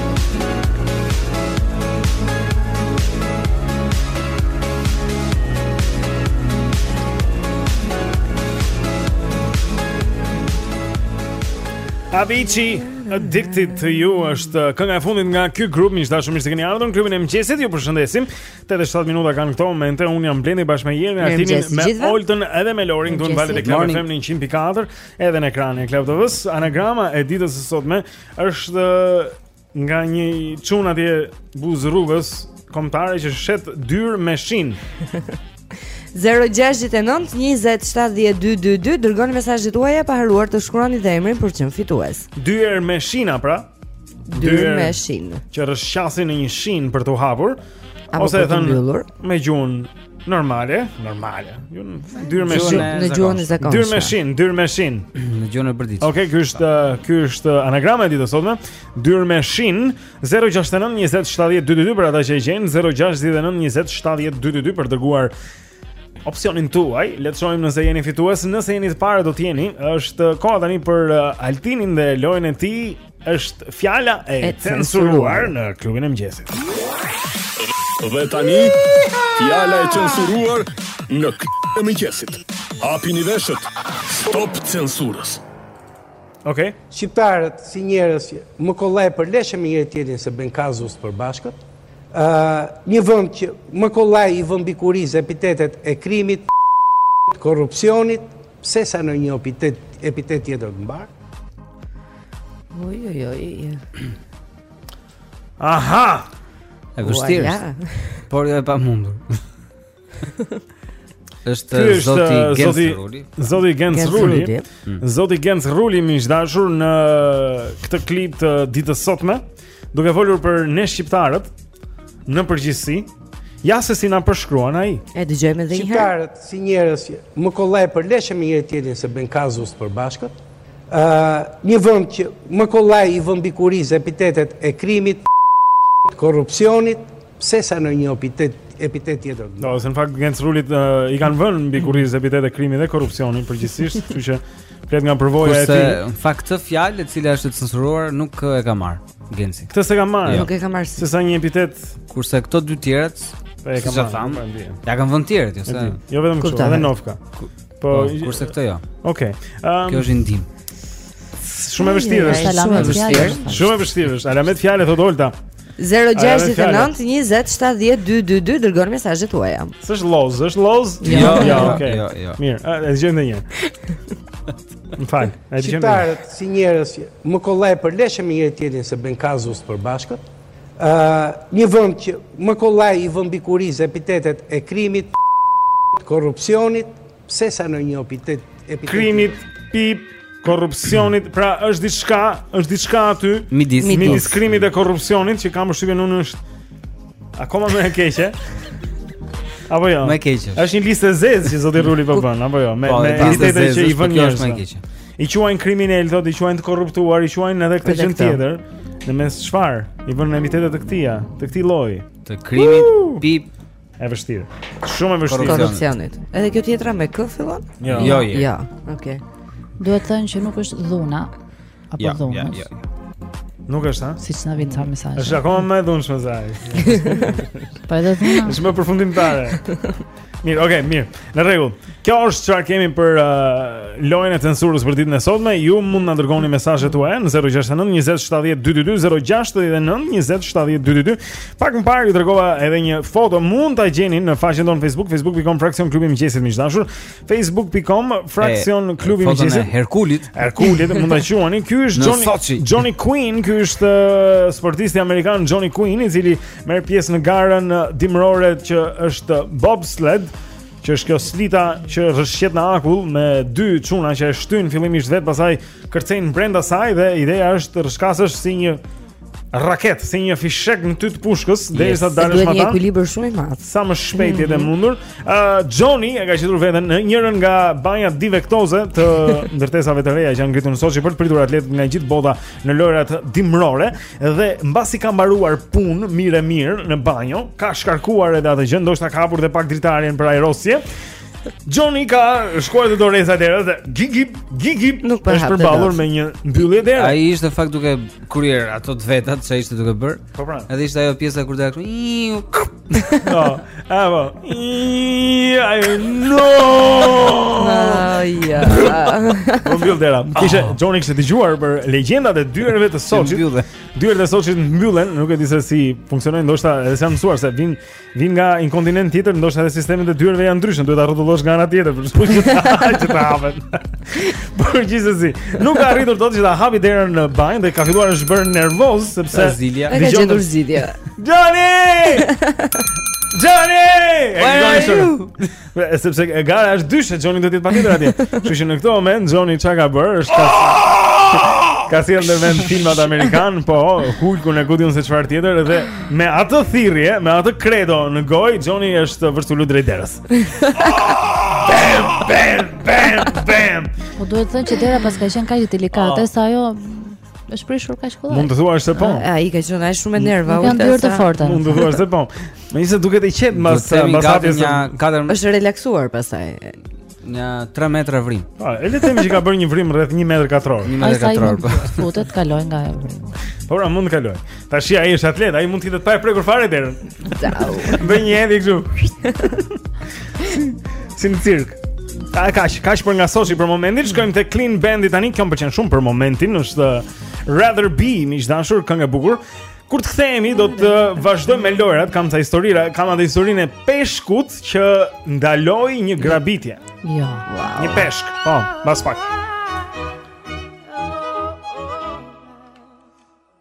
Avicii Addicted to you është uh, kënga e fundit nga ky grup miq të dashur mirë se keni ardhur në klubin e mëngjesit ju përshëndesim 8 e 7 minuta kanë këto momente unë jam Blendi bashkë me Jerin Artinin, me Oltën edhe me Lorin këtu në valët e Club FM në 104 edhe në ekranin e Club TV-s anagrama e ditës së sotme Është nga një çun atje buzë rrugës kombëtare që shet dyer me shinë. 0692070222 dërgoni mesazhet tuaja pa harruar të shkruani dhe emrin për çmim fitues. Dyer me shina pra. Dyer me shinë. Që rrshqasin në një shinë për t'u hapur ose e thënë me gjuhën Normale, normale. Jo dyer me shinë, në gjuhën e zakonshme. Dyer me shinë, dyer me shinë. Në gjuhën e përditshme. Okej, ky është ky është anagrama e ditës së sotme. Dyer me shinë 069 20 70 222 për ata që e gjejnë 069 20 70 222 për të dërguar opsionin tuaj. Le të shohim nëse jeni fitues. Nëse jeni të parë do të jeni. Është koha tani për Altinin dhe lojën e tij Është fjala e, e censuruar në klubin e mëngjesit. Dhe tani fjala e censuruar në klubin e mëngjesit. Hapini veshët. Stop censurës. Okej. Shqiptarët si njerëz më kollaj përleshen me njëri-tjetrin se bëjnë kazus të përbashkët. Ë, një vend që më kollaj i vënë mbi kurriz epitetet e krimit, korrupsionit, Sesa ndonjë epitet, epitet tjetër të mbarë? Oj, oj, oj. Aha! E vështirë. Por jo e pamundur. është zoti uh, Genc Ruli. Zoti Genc Ruli. Mm. Zoti Genc Ruli miq të dashur në këtë klip të ditës së sotme. Duke folur për ne shqiptarët në përgjithësi, ja se si na përshkruan ai. E dëgjojmë edhe një herë. Shqiptarët si njerëz më kollaj përleshen me njëri-tjetrin se bëjnë kazus të përbashkët. Ë, një vend që më kollaj i vënë mbi kurriz epitetet e krimit, të korrupsionit, Sesa ndonjë epitet epitet tjetër. Do, se në fakt Genc Rulit uh, i kanë vënë mbi kurriz epitetet e krimit dhe korrupsionit përgjithësisht, kështu që flet nga përvoja e tij. Kurse në fakt këtë fjalë e cila është e censuruar nuk e ka marrë Genci. Këtë s'e ka marrë. Jo. Nuk e ka marrë. Sesa një epitet, kurse këto dy të tjerat po e kanë thënë. Ia kanë vënë të tjerët, jo se. Jo vetëm kështu, edhe nofka. Po, po, kurse këto jo. Okej. Um, Kjo është ndihmë. Shumë e vështirë është. Shumë e vështirë. Shumë e vështirë është. Alamet fjale thotë Olta. 0 6 9 20 7 2 2 2 Dërgoni mesazhet tuaja S'është lojë, s'është lojë Jo, jo, jo, jo, jo, jo. Mirë, e dëgjojmë edhe një Më fal, e dëgjojmë Shqiptarët si njerëz Më kollaj për leshe me njërë tjetin Se ben kazus për bashkët uh, Një vënd që më kollaj i vënë mbi kurriz Epitetet e krimit Korrupsionit Pse sa në një epitet epitet krimit pip korrupsionit, pra është diçka, është diçka aty midis midis krimit dhe korrupsionit që kam përshtypjen unë është akoma më e keqe. Apo jo. Më e keqe. Është një listë e zezë që zoti Ruli po bën, apo jo, me po, me epitete që i vënë njerëz. I quajnë kriminal, thotë, i quajnë të korruptuar, i quajnë edhe këtë gjë tjetër. Në mes çfarë? I vënë epitete të këtilla, të këtij lloji. Të krimit, pip, E vështirë. Shumë e vështirë. Korrupsionit. Edhe kjo tjetra me k fillon? Jo, jo. Jo, ja. okej. Okay. Duhet thënë që nuk është dhuna apo ja, dhunë. Ja, ja, ja. Nuk është, ha? Siç na vjen ca mesazh. Është akoma më e dhunshme se ajo. Po edhe dhuna. Është më përfundimtare. Mirë, okay, mirë. Në rregull. Kjo është çfarë kemi për uh, lojën e censurës për ditën e sotme. Ju mund na dërgoni mesazhet tuaja në 069 20 70 222 069 20 70 222. Pak më parë ju dërgova edhe një foto. Mund ta gjeni në faqen tonë Facebook, facebook.com fraksion klubi mëngjesit miq të dashur, facebook.com fraksion klubi mëngjesit. Foto e Herkulit. Herkulit mund ta quani. Ky është Johnny Johnny Quinn, ky është uh, sportisti amerikan Johnny Quinn, i cili Merr pjesë në garën dimërore që është bobsled, që është kjo slita që rrëshqet në akull me dy çuna që e shtyjnë fillimisht vetë pastaj kërcejnë brenda saj dhe ideja është të rrëshqasësh si një raketë, si një fishek në tytë pushkës yes. derisa të dalësh matanë ekuilibër shumë i madh sa më shpejt të jetë mm -hmm. e mhm. mundur uh, Johnny e ka gjetur veten në njërën nga banjat difektoze të ndërtesave të reja që janë ngritur në Sochi për të pritur atletët nga gjithë bota në lojërat dimërore Dhe mbasi ka mbaruar punë mirë e mirë në banjo, ka shkarkuar edhe atë gjë, ndoshta ka hapur dhe pak dritarjen për ajrosje. Johnny ka shkuar te doreza e derës dhe gigi gigi po është përballur me një mbyllje dera. Ai ishte në fakt duke kryer ato të vetat që ishte duke bërë. Po pra. Edhe ishte ajo pjesa kur dha kështu. No, evo. Ai no. Ai ja. Po mbyll dera. Kishte ah. Johnny kishte dëgjuar për legjendat e dyerve të Sochit. Dyert e Sochit mbyllen, nuk e di se si funksionojnë, ndoshta edhe s'janë mësuar se vijnë vijnë nga një kontinent tjetër, ndoshta edhe sistemet e dyerve janë ndryshe, duhet ta rrotullosh nga ana tjetër për shkak të asaj që ta hapet. Por gjithsesi, nuk ka arritur dot që ta hapi derën në banjë dhe ka filluar të bëhet nervoz sepse Zilia. Ka gjetur Zilia. Johnny! Johnny! E Johnny shumë. Sepse e gara është dyshe, Johnny duhet të jetë patjetër atje. Kështu që në këtë moment Johnny çka ka bërë është ka ka sjellë ndër mend filmat amerikanë, po Hulkun e ku di unë se çfarë tjetër dhe me atë thirrje, me atë kredo në gojë, Johnny është vërsulur drejt derës. Bam, bam, bam, bam. Po duhet të thënë që dera paska qenë kaq delikate oh. sa ajo Është prishur kaq kollaj. Mund të thuash se po. Ai ka qenë ai shumë me nerva, i ka nervat të forta. Mund të thuash se po. Megjithëse duket i qetë mbas mbas hapjes së katërt. Është relaksuar pastaj. Një 3 metra vrimë. Po, e le të themi që ka bërë një vrimë rreth 1 metër katror. 1 metër katror. Po. Futet, kalon nga vrima. Po, pra, mund të kalojë. Tashi ai është atlet, ai mund të hidhet pa e prekur fare derën. Ciao. Bën një hedhje kështu. Si në cirk. Kaq, kaq për nga soshi për momentin, shkojmë te Clean Bandit tani, kjo më pëlqen shumë për momentin, është uh, Rather Be, miq të dashur, këngë e bukur. Kur të kthehemi do të vazhdojmë me lojrat, kam ca historira, kam edhe historinë e peshkut që ndaloi një grabitje. Jo. Ja. Wow. Një peshk. Po, mbas pak.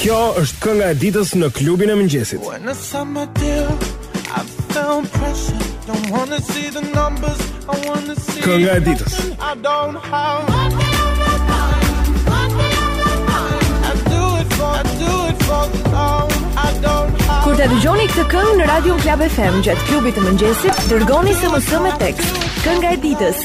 Kjo është kënga e ditës në klubin e mëngjesit. When I saw my deal, I felt pressure. Don't wanna see the numbers, I wanna see Kënga e ditës. I don't have Kur të dëgjoni këtë këngë në Radio Club FM gjatë klubit të mëngjesit, dërgoni SMS me tekst. Kënga e ditës.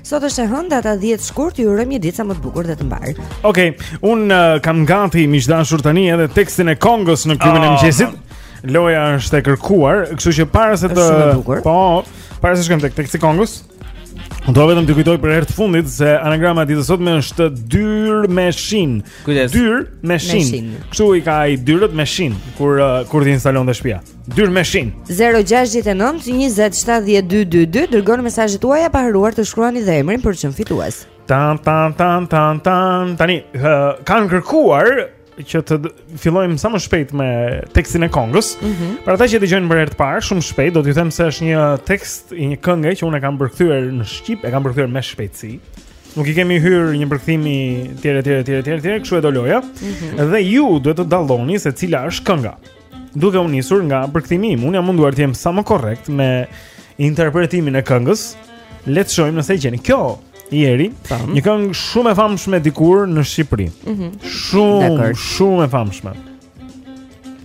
Sot është e hënë data 10 shkurt, ju urojmë një ditë sa më të bukur dhe të mbarë. Okej, okay, unë uh, kam gati miq të dashur tani edhe tekstin e këngës në klubin e mëngjesit. Loja është e kërkuar, kështu që para se të po, para se shkojmë tek teksti i këngës, Unë do vetëm të kujtoj për herë të fundit se anagrama e ditës sot më është dyer me shin. Kujdes. Dyer me shin. Kështu i ka ai dyert me shin kur uh, kur t'i instalon te shtëpia. Dyer me shin 0-6-9-20-7-2-2-2 Dërgoni mesazhet tuaja pa harruar të shkruani dhe emrin për të qenë fitues Tan, tan, tan, tan, tan Tani, uh, kanë kërkuar që të fillojmë sa më shpejt me tekstin e këngës mm -hmm. Për ata që dëgjojnë për herë të parë, shumë shpejt Do t'ju them se është një tekst i një kënge që unë e kam përkthyer në shqip E kam përkthyer me shpejtësi Nuk i kemi hyrë një përkthimi tjere, tjere, tjere, tjere, tjere, kështu e do loja. Mm -hmm. Dhe ju duhet të dalloni se cila është kënga. Duke u nisur nga përkthimi im, unë jam munduar të jem sa më korrekt me interpretimin e këngës. Le të shohim nëse e gjeni. Kjo, Jeri, një këngë shumë e famshme dikur në Shqipëri. Mm -hmm. Shumë, shumë e famshme.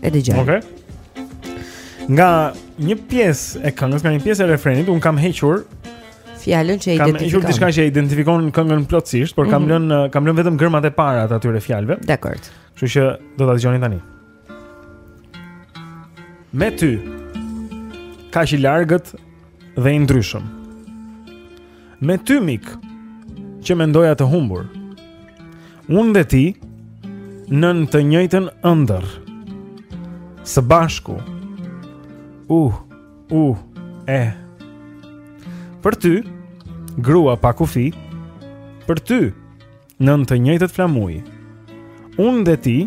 E dëgjoj. Okej. Nga një pjesë e këngës, nga një pjesë e refrenit, unë kam hequr fjalën që e identifikon. Kam hequr diçka që e identifikon këngën plotësisht, por mm -hmm. kam lënë kam lënë vetëm gërmat e para të atyre fjalëve. Dakord. Kështu që do ta dëgjoni tani. Me ty kaq i largët dhe i ndryshëm Me ty mik Që mendoja të humbur Unë dhe ti Nën të njëjtën ëndërr Së bashku Uh, uh, eh Për ty Grua pa kufi Për ty Nën të njëjtët flamuj Unë dhe ti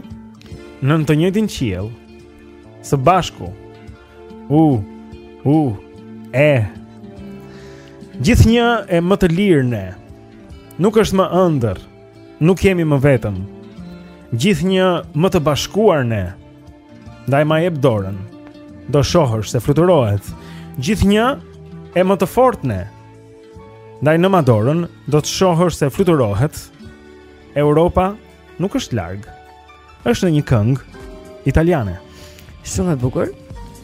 Nën të njëjtin qiell Së bashku U U E Gjithnjë e më të lirë ne Nuk është më ëndërr Nuk jemi më vetëm Gjithnjë më të bashkuar ne Ndaj ma jep dorën Do shohësh se fluturohet Gjithnjë e më të fortë ne Ndaj nëma dorën do të shohësh se fluturohet Europa nuk është larg. Është në një këngë italiane. Shumë e bukur.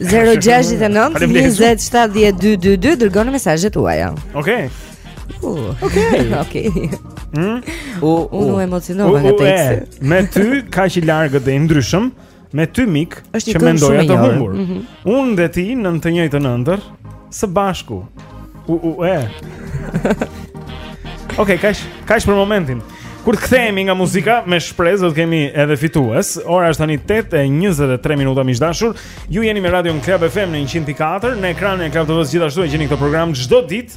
069 20 70 222 dërgoni mesazhet tuaja. Okej. Uh. Okej. Okej. Hm? U, u emocionova nga teksti. Me ty kaq i largët dhe i ndryshëm. me ty mik që mendoja të humbur. Mm -hmm. Unë dhe ti në të njëjtën ëndërr së bashku. U u e. Okej, kaq kaq për momentin. Kur të kthehemi nga muzika me shpresë do të kemi edhe fitues. Ora është tani 8:23 minuta miq të dashur. Ju jeni me radion Club FM në 104 në ekranin e Club TV-së gjithashtu e gjeni këtë program çdo ditë.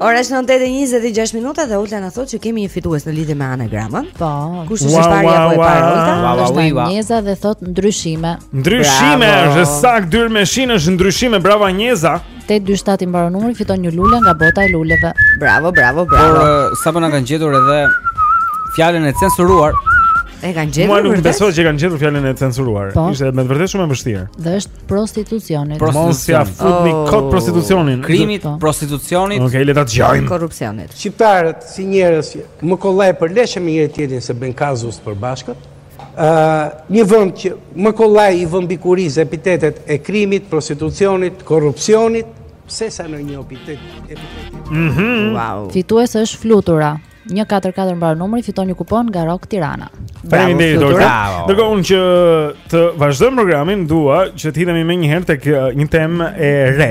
Ora është 8:26 minuta dhe Ulta na thotë që kemi një fitues në lidhje me anagramën. Po. Kush është i pari apo e para Ulta? Wa wa wa. Njeza dhe thotë ndryshime. Ndryshime, është e saktë dyrë me shinë është ndryshime. Bravo Njeza. 827 i mbaron numri fiton një lule nga bota e luleve. Bravo, bravo, bravo. Por uh, sapo na kanë gjetur edhe fjalën e censuruar. E kanë gjetur. Mua nuk më besohet që e kanë gjetur fjalën e censuruar. Po. Ishte me të vërtetë shumë e vështirë. Dhe është prostitucioni. Prostitucioni. Mos futni oh. kot prostitucionin. Krimit, po. prostitucionit. Okej, le ta dëgjojmë. Korrupsionit. Shqiptarët si njerëz që më kollaj përleshen me njëri tjetrin se bëjnë kauzë të përbashkët. Një vend që më kollaj i vë mbi kurriz epitetet e krimit, prostitucionit, korrupsionit, sesa ndonjë epitet epitet. Mhm. Wow. Fitues është Flutura. 144 i mbaron numri, fiton një kupon nga Rock Tirana. Faleminderit Dorta. Në rregull unë që të vazhdojmë programin, dua që të hidhemi menjëherë tek një temë e re.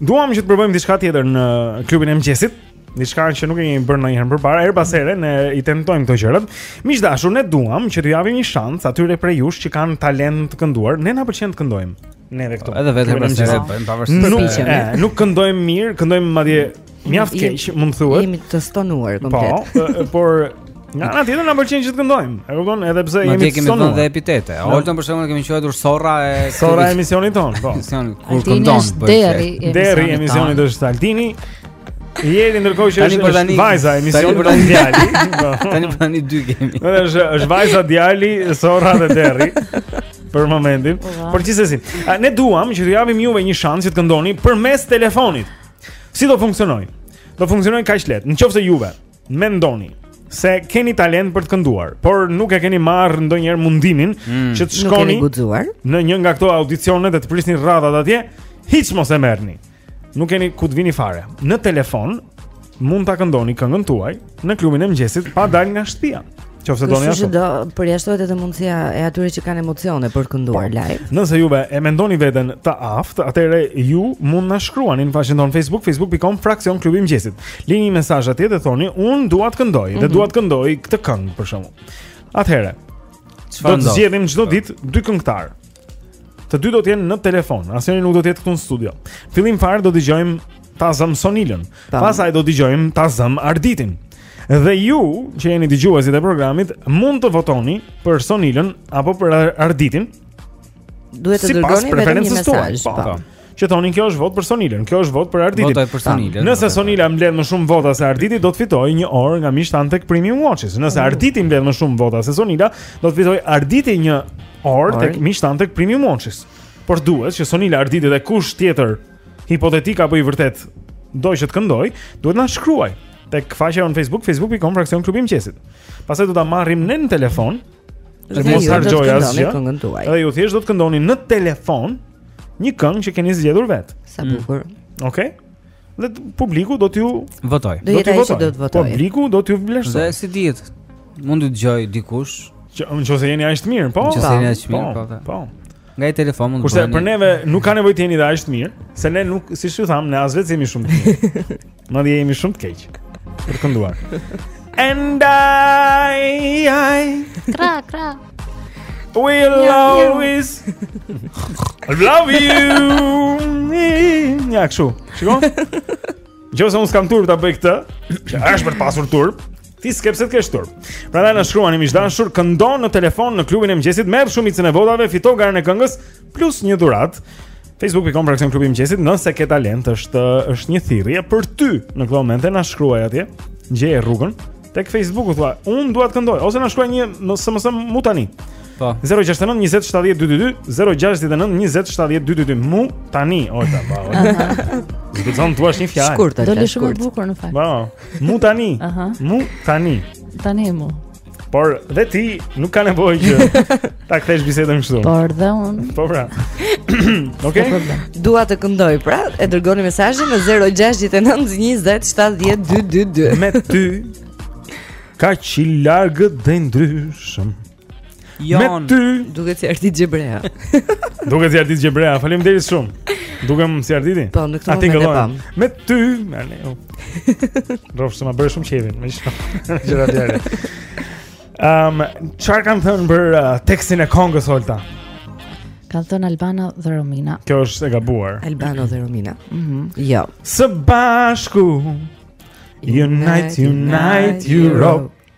Duam që të provojmë diçka tjetër në klubin e mëngjesit. diçka që nuk e kemi bërë ndonjëherë më parë, her pas here ne i tentojmë këto gjëra. Miq të dashur, ne duam që t'ju japim një shans atyre prej jush që kanë talent të kënduar, ne na pëlqen të këndojmë. Ne edhe këtu. Edhe vetëm po e bëjmë pavarësisht. Nuk, nuk këndojmë mirë, këndojmë madje mjaft keq, mund të thuhet. Jemi të stonuar po, komplet. Po, por Nga ana tjetër na pëlqen që të këndojmë. E kupton? Edhe pse jemi të Ne kemi vënë dhe epitete. Olton për shembull kemi quajtur Sorra e Sorra e emisionit tonë, po. Emisionit kur këndon. Derri, derri i emisionit është Altini. Jeni ndërkohë që është tani, vajza e emisionit po tani djali. Po. tani për tani dy kemi. Do të është është vajza djali, sorra dhe derri për momentin. Po, po. Por gjithsesi, ne duam që t'ju japim juve një shans që të këndoni përmes telefonit. Si do funksionojë? Do funksionojë kaq lehtë. Nëse juve mendoni se keni talent për të kënduar, por nuk e keni marrë ndonjëherë mundimin mm. që të shkoni në një nga këto audicione dhe të prisni radhët atje, hiç mos e merrni. Nuk keni ku të vini fare. Në telefon mund ta këndoni këngën tuaj në klubin e mëngjesit pa dalë nga shtëpia. Qoftë se doni ashtu. Do përjashtohet edhe mundësia e atyre që kanë emocione për të kënduar po, live. Nëse juve e mendoni veten të aftë, atëherë ju mund na shkruani në faqen tonë Facebook, facebook.com fraksion klubi i mëngjesit. Lini një mesazh atje dhe thoni unë dua të këndoj mm -hmm. dhe mhm. dua të këndoj këtë këngë për shembull. Atëherë, çfarë do? Do të zgjedhim çdo ditë dy këngëtarë. Të dy do të jenë në telefon, asnjëri nuk do të jetë këtu në studio. Fillim fare do dëgjojmë ta zëmë Sonilën. Pastaj do dëgjojmë ta zëmë Arditin. Dhe ju që jeni dëgjuesit e programit mund të votoni për Sonilën apo për Arditin. Duhet të dërgoni vetëm një mesazh. Po. po. Që thoni kjo është votë për Sonilën, kjo është votë për Arditin. Votoj për Sonilën. Nëse Sonila mbledh më shumë vota se Arditi, do të fitojë një orë nga Mishtan tek Premium Watches. Nëse mm. Arditi mbledh më shumë vota se Sonila, do të fitojë Arditi një orë tek Mishtan tek Premium Watches. Por duhet që Sonila Arditi dhe kush tjetër hipotetik apo i vërtetë do që të këndojë, duhet na shkruajë tek faqja jonë Facebook, facebook.com fraksion klubi i mëngjesit. Pastaj do ta marrim në telefon. Dhe mos harxhojë asgjë. Edhe ju thjesht do të këndoni në telefon një këngë që keni zgjedhur vetë. Sa mm. bukur. Mm. Okej. Okay? Dhe publiku do t'ju votojë. Do t'ju votojë. Po, publiku do t'ju vlerësojë. Dhe s'i dihet, mund të dëgjojë dikush që nëse jeni aq të mirë, po. Nëse jeni aq të mirë, po. Po. po. Nga një telefon mund të bëni. Kurse për neve nuk ka nevojë të jeni dhe aq të mirë, se ne nuk, siç ju thashë, ne as vetë jemi shumë të mirë. Madje jemi shumë të këqij Për të kënduar And I, I Kra, kra Will always Love you Ja, kështu Shiko Gjoja se unë s'kam turp ta bëj këtë Që është për të pasur turp Ti s'ke pse të kesh turp Prandaj na shkruani miq të dashur Këndo në telefon në klubin e mëngjesit Merr shumicën e votave Fito garën e këngës Plus një dhuratë Facebook.com fraksion klubi i mëngjesit, nëse ke talent është është një thirrje për ty në këto momente na shkruaj atje, gjeje rrugën tek Facebooku thuaj, un dua të këndoj ose na shkruaj një SMS mu tani. Po. 069 20 70 222 069 20 70 222 mu tani ojta pa. Do të thon thua një fjalë. Shkurt, del shumë bukur në fakt. Po. Mu tani. Aha. Mu tani. Tani mu. Por dhe ti nuk ka nevojë që ta kthesh bisedën kështu. Por dhe un. Po pra. Okej. Okay. Dua të këndoj, pra, e dërgoni mesazhin në 069 20 70 222. Me ty ka qi larg dhe ndryshëm. Jon. Me ty duket si Ardit Gjebrea. duket si Ardit Gjebrea. Faleminderit shumë. Dukem si Arditi. Po, në këto momente po. Me ty, më ne. Rrofsh se ma bëre shumë qejfin Me që Gjëra të tjera um, Çfarë kanë thënë për uh, tekstin e këngës Olta? Kanë thënë Albano dhe Romina Kjo është e gabuar Albano dhe Romina mm -hmm. Jo Së bashku Unite, unite, unite Europe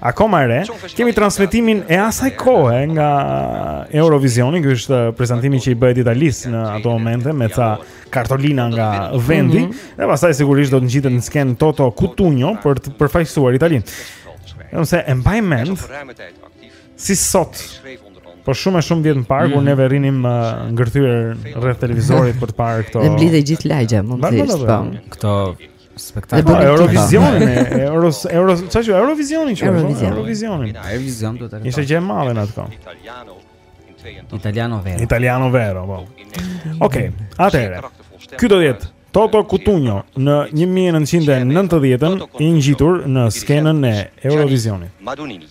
Akoma edhe, kemi transmetimin e asaj kohe nga Eurovisioni, ky është prezantimi që i bëhet Italisë në ato momente me ca kartolina nga vendi, mm -hmm. dhe pastaj sigurisht do të ngjitet në skenë Toto Cutugno për të përfaqësuar Italinë. Unë se e mbaj mend si sot Po shumë e shumë vjet më parë mm -hmm. kur mhm. neve rrinim uh, ngërthyer rreth televizorit për të parë këto. Ne mblidhej gjithë lagja, mund të thuash. Po. Këto Spektakle. Po Eurovisionin, Euros, Euros, çfarë është Eurovisionin që? Eurovision. Eurovisionin. Eurovision do të thotë. Ishte gjë e madhe në atë Italiano. Italiano vero. Italiano vero, po. Okej, atëherë. Ky do të jetë Toto Cutugno në 1990-ën i ngjitur në skenën e Eurovisionit. Madunini.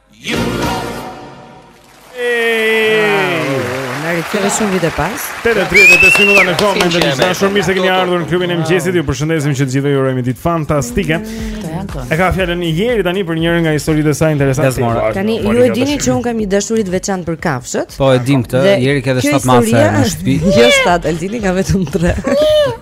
Këtë shumë vite pas. Tetë e tre minuta në kohë, mendoj se është shumë mirë se kini ardhur në klubin e mëngjesit. Ju përshëndesim që të gjithëve ju urojmë ditë fantastike. E ka fjalën Jeri tani për njërin nga historitë e saj interesante. Tani ju e dini që un kam një dashuri të veçantë për kafshët. Po e dim këtë, Jeri ka edhe 7 mace në shtëpi. Jo 7, e dini kam vetëm 3.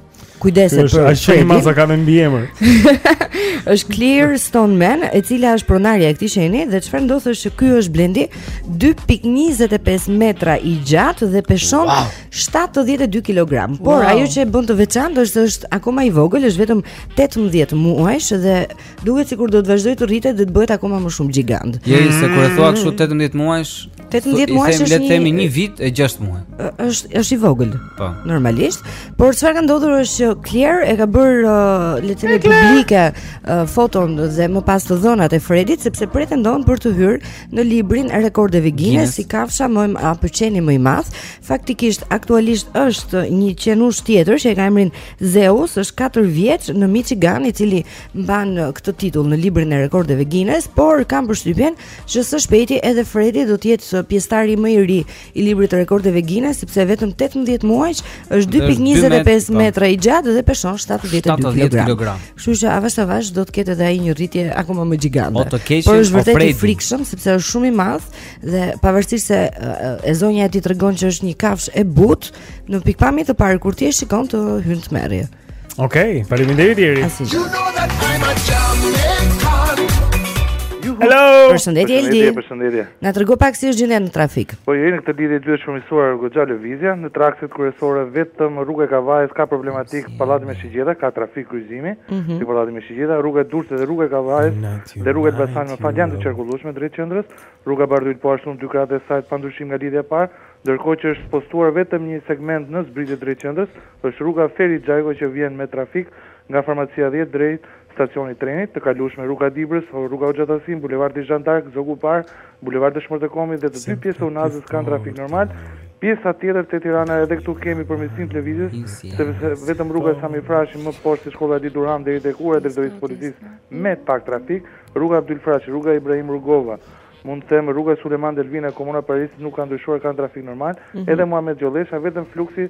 Kujdeset për Freddy. Ai qeni ka dhe mbiemër. Është Claire Stoneman, e cila është pronarja e këtij qeni dhe çfarë ndodh është se ky është Blendi 2.25 metra i gjatë dhe peshon wow. 72 kg. Por wow. ajo që e bën të veçantë është se është akoma i vogël, është vetëm 18 muajsh dhe Duket sikur do të vazhdojë të rritet dhe të bëhet akoma më shumë gjigant. Jeri se kur e thua kështu 18 muajsh, 18 muaj është një le të themi një vit e 6 muaj. Është është i vogël. Po. Normalisht, por çfarë ka ndodhur është që Claire e ka bërë uh, le të themi publike uh, foton dhe më pas të dhënat e Fredit sepse pretendon për të hyrë në librin e rekordeve Guinness si kafsha më e si qeni më i madh. Faktikisht aktualisht është një qenush tjetër që e ka emrin Zeus, është 4 vjeç në Michigan i cili mban uh, këtë titull në librin e rekordeve Guinness, por kam përshtypjen që së shpejti edhe Fredi do të jetë uh, pjesëtari më i ri i librit të rekordeve Guinness, sepse vetëm 18 muajsh është 2.25 metra i gjatë dhe peshon 72 kg. Kështu që avash avash do të ketë edhe ai një rritje akoma më gjigante. Por është vërtet i frikshëm sepse është shumë i madh dhe pavarësisht se uh, e zonja e tij tregon që është një kafshë e butë, në pikëpamje të parë kur ti e shikon të hyn tmerri. Okej, faleminderit Jeri. Asgjë. Hello. Përshëndetje Eldi. Përshëndetje. Na trego pak si është gjendja në trafik. Po jemi në këtë lidhje dy është përmirësuar goxha lëvizja në akset kryesore vetëm rruga e Kavajës ka problematik pallati me shigjeta ka trafik kryqëzimi Mhm. te pallati me shigjeta rruga e Durrësit dhe rruga e Kavajës dhe rruga e Elbasanit më fal janë të qarkullueshme drejt qendrës rruga Bardhyl po ashtu në dy krahët e saj pa ndryshim nga lidhja e parë ndërkohë që është spostuar vetëm një segment në zbritje drejt qendrës Është rruga Ferit Xhajko që vjen me trafik nga Farmacia dhjetë drejt stacionit të trenit, të kalueshme Rruga Dibrës, Rruga Hoxha Tahsim, Bulevardi Zhan Dark, Zogu i Parë, Bulevardi Dëshmorët e Kombit dhe të dy pjesë të Unazës kanë trafik normal, pjesa tjetër te Tirana edhe këtu kemi përmirësim të lëvizjes sepse vetëm rruga Sami Frashëri më poshtë te shkolla Edith Durham deri tek ura e drejtorisë së policisë me pak trafik, rruga Abdyl Frashëri, rruga Ibrahim Rugova, mund të them rruga Sulejman Delvina, Komuna e Parisit nuk ka ndryshuar kanë trafik normal, edhe Muhamet Gjollesha vetëm fluksi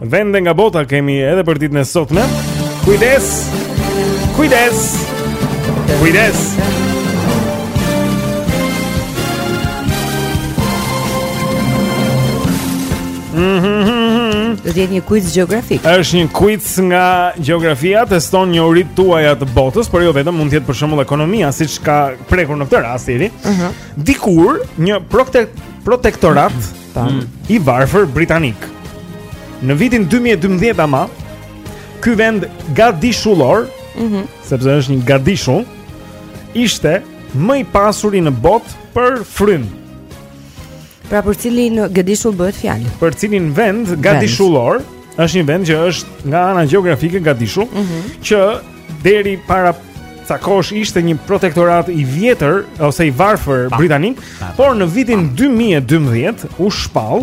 Vende nga bota kemi edhe për ditën e sotme. Kujdes. Kujdes. Kujdes. Mhm. Do të jetë një quiz gjeografik. Është një quiz nga gjeografia, teston njohuritë tuaja të botës, por jo vetëm, mund të jetë për shembull ekonomia, siç ka prekur në këtë rast, Jeri. Mhm. Dikur një prote protektorat Tan. Mm. I varfër britanik. Në vitin 2012 ama ky vend gadishullor, mm -hmm. sepse është një gadishull, ishte më i pasuri në botë për frymë. Pra për cilin gadishull bëhet fjalë? Për cilin vend gadishullor? Është një vend që është nga ana gjeografike gadishull, mm -hmm. që deri para ca kohësh ishte një protektorat i vjetër ose i varfër britanik, por në vitin 2012 u shpall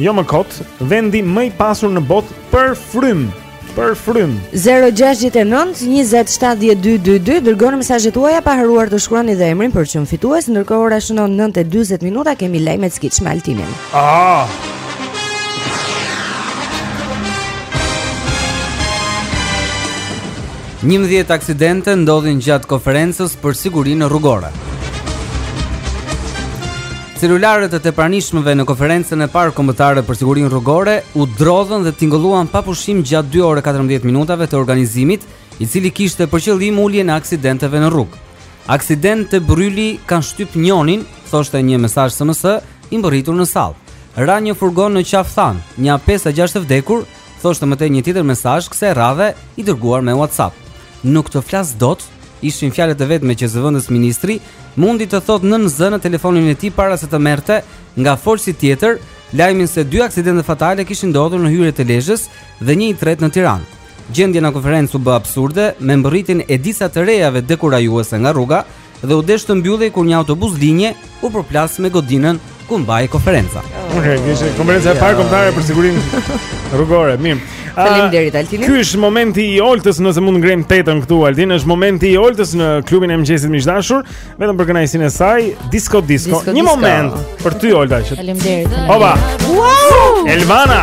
jo më kot vendi më i pasur në botë për frymë për frymë 0692070222 dërgoni mesazhet tuaja pa harruar të shkruani dhe emrin për çdo fitues ndërkohë ora shënon 9:40 minuta kemi lajmet kiç me Altinin Aah! Njëmbëdhjetë aksidente ndodhin gjatë konferencës për sigurinë rrugore. Celularët e të pranishmëve në konferencën e parë kombëtare për sigurinë rrugore u drodhën dhe tingëlluan pa pushim gjatë 2 orë 14 minutave të organizimit, i cili kishte për qëllim uljen e aksidenteve në rrugë. Aksident te Brryli kanë shtyp njonin, thoshte një mesazh SMS I mbërritur në sallë. Ra një furgon në Qafë Thanë, nja 5 a 6 të vdekur, thoshte më tej një tjetër mesazh kësaj radhe i dërguar me Whatsapp. Nuk të flas dot, ishin fjalët e vetme që zëvendësministri, mundi të thotë nën zë në telefonin e tij para se të merrte nga folësi tjetër, lajmin se dy aksidente fatale kishin ndodhur në hyrje të Lezhës dhe një i tretë në Tiranë. Gjendja në konferencë u bë absurde me mbërritjen e disa të rejave dekurajuese nga rruga, dhe u desh të mbyllej kur një autobus linje u përplas me godinën ku mbahej konferenca. Okej, okay, ishte konferenca e parë kombëtare për sigurinë rrugore. Mirë. Faleminderit Altin. Ky është momenti i Oltës nëse mund ta ngremë tetën këtu Altin, është momenti i Oltës në klubin e mëngjesit miq të dashur, vetëm për kënaqësinë e saj, disco disco. Një moment për ty Olta që. Faleminderit. Opa. Wow! Elvana.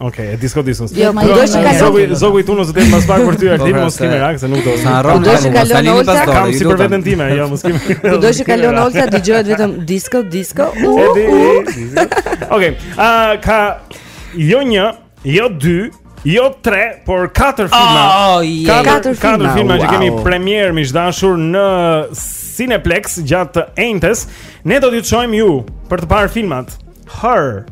Ok, e disko disko. Jo, ma do të kaloj. Zogu, zogu i Tunës do jetë mbas pak për ty Ardi, mos ki merak se nuk do ta harroj. Do të kalon Olta. Kam si për veten time, jo, mos kemi. Do të kalon Olta, dëgjohet vetëm disko, disko. Ok, a ka jo një, jo dy, jo tre, por katër filma. Oh, katër filma. Katër filma që kemi premierë miq të dashur në Cineplexx gjatë të enjtes. Ne do t'ju çojmë ju për të parë filmat. Her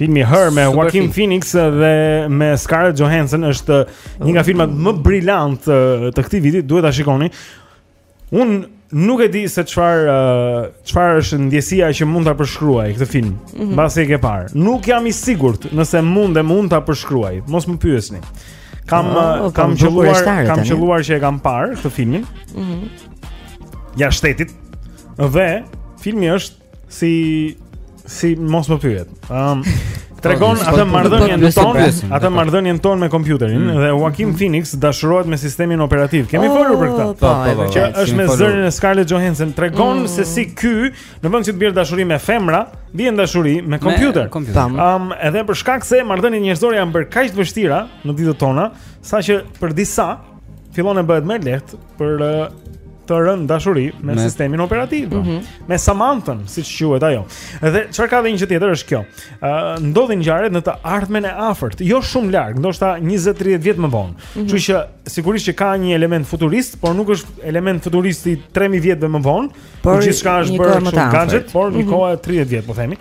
Filmi Her me Super Joaquin film. Phoenix dhe me Scarlett Johansson është një nga filmat më brilantë, të këtij viti, duhet ta shikoni. Unë nuk e di se çfarë uh, çfarë është ndjesia që mund ta përshkruaj këtë film, mm -hmm. mbase e ke parë. Nuk jam i sigurt nëse mund e mund ta përshkruaj. Mos më pyesni. Kam oh, oh, kam po, qelluar, kam qelluar që e kam parë këtë filmin. Mhm. Mm ja shtetit. Dhe filmi është Si si mos më pyet. Ëm um, tregon po, atë po, marrëdhënien po, tonë, atë marrëdhënien tonë me kompjuterin mm. dhe Joaquin mm. Phoenix dashurohet me sistemin operativ. Kemi oh, folur për këtë. Po, po, po. Që është me zërin e Scarlett Johansson, tregon mm. se si ky, në vend që të bjerë në dashuri me femra, bie në dashuri me kompjuter. Ëm um, edhe për shkak se marrëdhëniet njerëzore janë bërë kaq të vështira në ditët tona, saqë për disa fillon e bëhet më lehtë për të rënë në dashuri me, me sistemin operativ, mm -hmm. me Samantha, siç quhet ajo. Dhe çfarë ka dhe një gjë tjetër është kjo. Ë uh, ndodhin ngjarjet në të ardhmen e afërt, jo shumë larg, ndoshta 20-30 vjet më vonë. Mhm. Kështu mm -hmm. që sigurisht që ka një element futurist, por nuk është element futurist i 3000 vjetëve më vonë, por ku gjithçka është bërë shumë gadget, por mm -hmm. një mhm. kohë 30 vjet, po themi.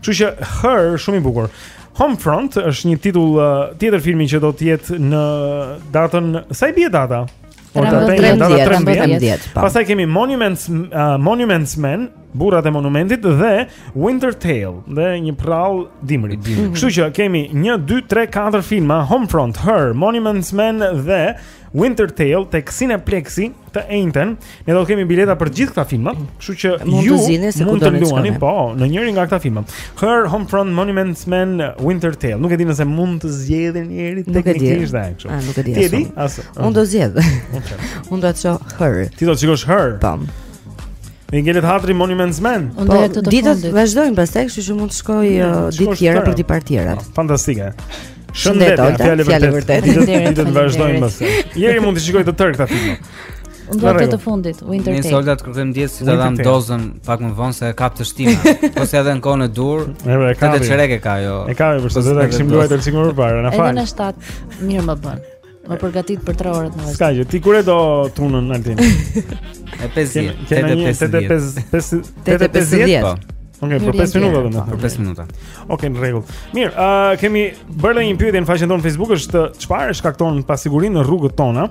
Kështu që Her shumë i bukur. Homefront është një titull uh, tjetër filmi që do të jetë në datën sa i bie data? 13 po. Pastaj kemi Monuments uh, Monuments Men, burrat e monumentit dhe Winter Tale, dhe një përrallë dimri. Mhm. Kështu që kemi 1 2 3 4 filma Homefront, Her, Monuments Men dhe Winter Tale tek Cineplexi të enjten. Ne do të kemi bileta për gjithë këta filma. Kështu që mund ju, ju mund të luani, po, në njërin nga këta filma. Her Homefront Monuments Men Winter Tale. Nuk e di nëse mund të zgjedhin njerëzit teknikisht dhe kështu. Ah, nuk e di. Ti e di? As. Unë do zgjedh. Okej. Unë do të shoh Her. Ti do të shikosh Her? Po. Më ngelet hatri Monuments Men. Po, po ditët vazhdojnë pastaj, kështu që mund të shkoj uh, ditë tjera për të parë tjerat. Fantastike. Shëndet, Olta, fjalë e vërtetë. Faleminderit. Do të vazhdojmë më së. Njeriu mund të shikojë të tërë këta filma. Unë do të të fundit, Winter Tale. Ne, Soldat, të kërkojmë ndjesë se ta dhamë dozën pak më vonë se ç'e ke pasë dashur. Ose edhe në kohën e duhur, e ka te çereku e ka ajo. E ka ajo, por se do ta kishim luajtur sigurisht më parë, na fal. Edhe në shtatë, mirë më bën. Më përgatit për 3 orët në vazhdim. S'ka gjë, ti kur e do tënden Altin? E 50, e 50. Te 50. Okej, për 5 minuta do Për 5 minuta. Okej, në rregull. Mirë, ë uh, kemi bërë një pyetje në faqen tonë në Facebook është çfarë shkakton pasigurinë në rrugët tona?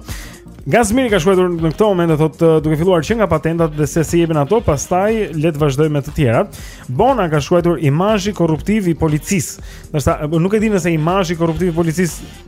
Gazmiri ka shkruar në këtë moment e thotë duke filluar që nga patentat dhe se si jepen ato, pastaj le të vazhdojmë me të tjerat. Bona ka shkruar imazhi korruptiv i policisë. Ndërsa nuk e di nëse imazhi korruptiv i policisë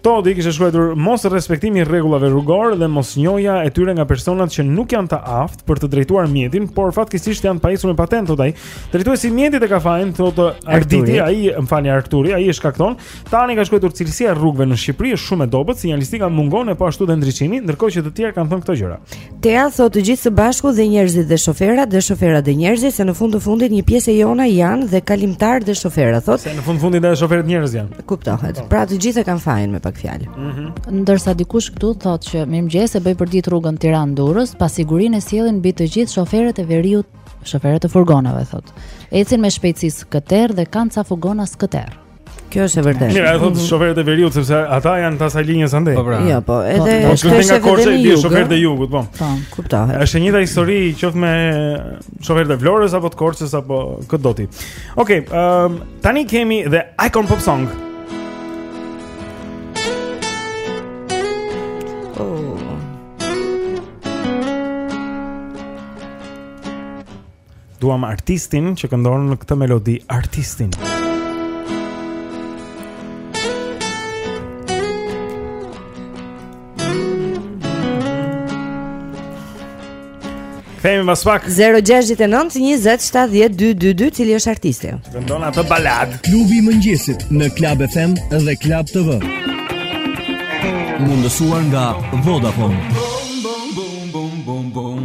Todi kishte shkruajtur mosrespektimi i rregullave rrugore dhe mosnjohja e tyre nga personat që nuk janë të aftë për të drejtuar mjetin, por fatkeqësisht janë të pajisur me patentë, thotë ai. Drejtuesi i mjetit e ka fajin, thotë Arditi, ai, më falni Arturi, ai e shkakton. Tani ka shkruajtur cilësia e rrugëve në Shqipëri është shumë e dobët, sinjalistika mungon e po ashtu dhe ndriçimi, ndërkohë që të tjerë kanë thënë këto gjëra. Tea thot të gjithë së bashku dhe njerëzit dhe shoferat dhe shoferat dhe njerëzit se në fund të fundit një pjesë e jona janë dhe kalimtar dhe shofera thot. Se në fund të fundit edhe shoferët njerëz janë. Kuptohet. Po. Pra të gjithë e kanë fajin me pak fjalë. Mhm. Mm Ndërsa dikush këtu thot që mirëmëngjes e bëj për ditë rrugën Tiranë-Durrës, pasigurinë e sjellin mbi të gjithë shoferët e veriut, shoferët e furgonave thot. Ecin me shpejtësi skëterrë dhe kanë ca furgona skëterrë. Kjo është e vërtetë. Mirë, thotë mhm. shoferët e veriut sepse ata janë të asaj linjës andej. Po, pra. jo, po, po, edhe po, është kështu nga Korçë, edhe shoferët e jugut, po. Po, kuptohet. Është e njëjta histori qoftë me shoferët e Vlorës apo të Korçës apo kë të doni ti. Okej, okay, um, ehm, tani kemi the Icon Pop Song. Oh. Duam artistin që këndon në këtë melodi artistin. Kthehemi pas pak 069 20 70 222 cili është artisti. Këndon atë baladë. Klubi i mëngjesit në Club FM dhe Club TV. Mundësuar nga Vodafone. Bom bom bom bom bom bom.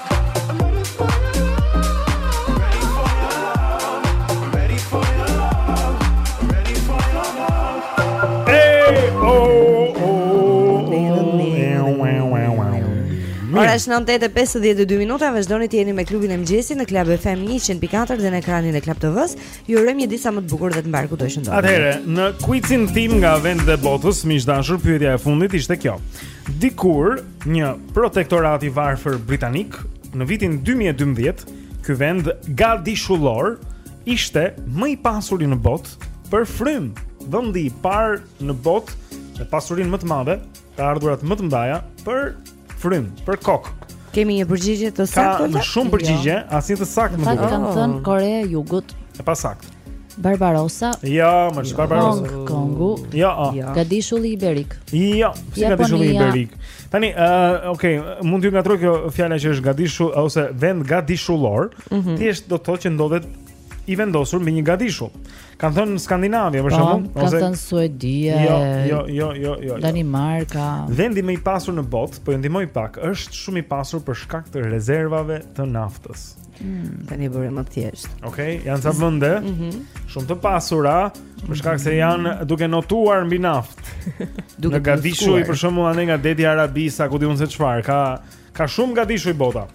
Ora është 8:52 minuta, vazhdoni të jeni me klubin e mëngjesit në Club FM 100.4 dhe në ekranin e Club TV-s. Ju urojmë një ditë sa më të bukur dhe të mbarë kudo që ndodheni. Atëherë, në quizin tim nga vendet e botës, miq të dashur, pyetja e fundit ishte kjo. Dikur Një protektorat i varfër britanik në vitin 2012, ky vend gadishullor ishte më i pasuri në botë për frymë. Vendi i parë në botë me pasurinë më të madhe, të ardhurat më të mëdha për frymë, për kokë. Kemi një përgjigje të saktë. Ka shumë përgjigje, jo. asnjë të saktë më duket. Ata kanë thënë Korea e Jugut. E pasaktë. Barbarossa. Jo, nuk është Barbarossa. Hong Kongu. Jo. jo. Gadishulli Iberik. Jo, si Gadishulli Iberik. Tani, uh, okay, mund t'ju ngatërrojë kjo fjala që është gadishull ose vend gadishullor, mm -hmm. thjesht do të thotë që ndodhet i vendosur mbi një gadishull. Kanë thënë Skandinavi, për po, shembull, ose kanë thënë Suedia. Jo, jo, jo, jo, jo, jo. Danimarka. Vendi më i pasur në botë, po ju ndihmoj pak, është shumë i pasur për shkak të rezervave të naftës. Mm. Tani e bëre më thjesht. Okej, okay, janë ca vende. Mm -hmm. Shumë të pasura, për shkak se janë duke notuar mbi naftë. duke në gadishuj për shembull andej nga deti i Arabisë, a ku di unë se çfarë, ka ka shumë gadishuj bota.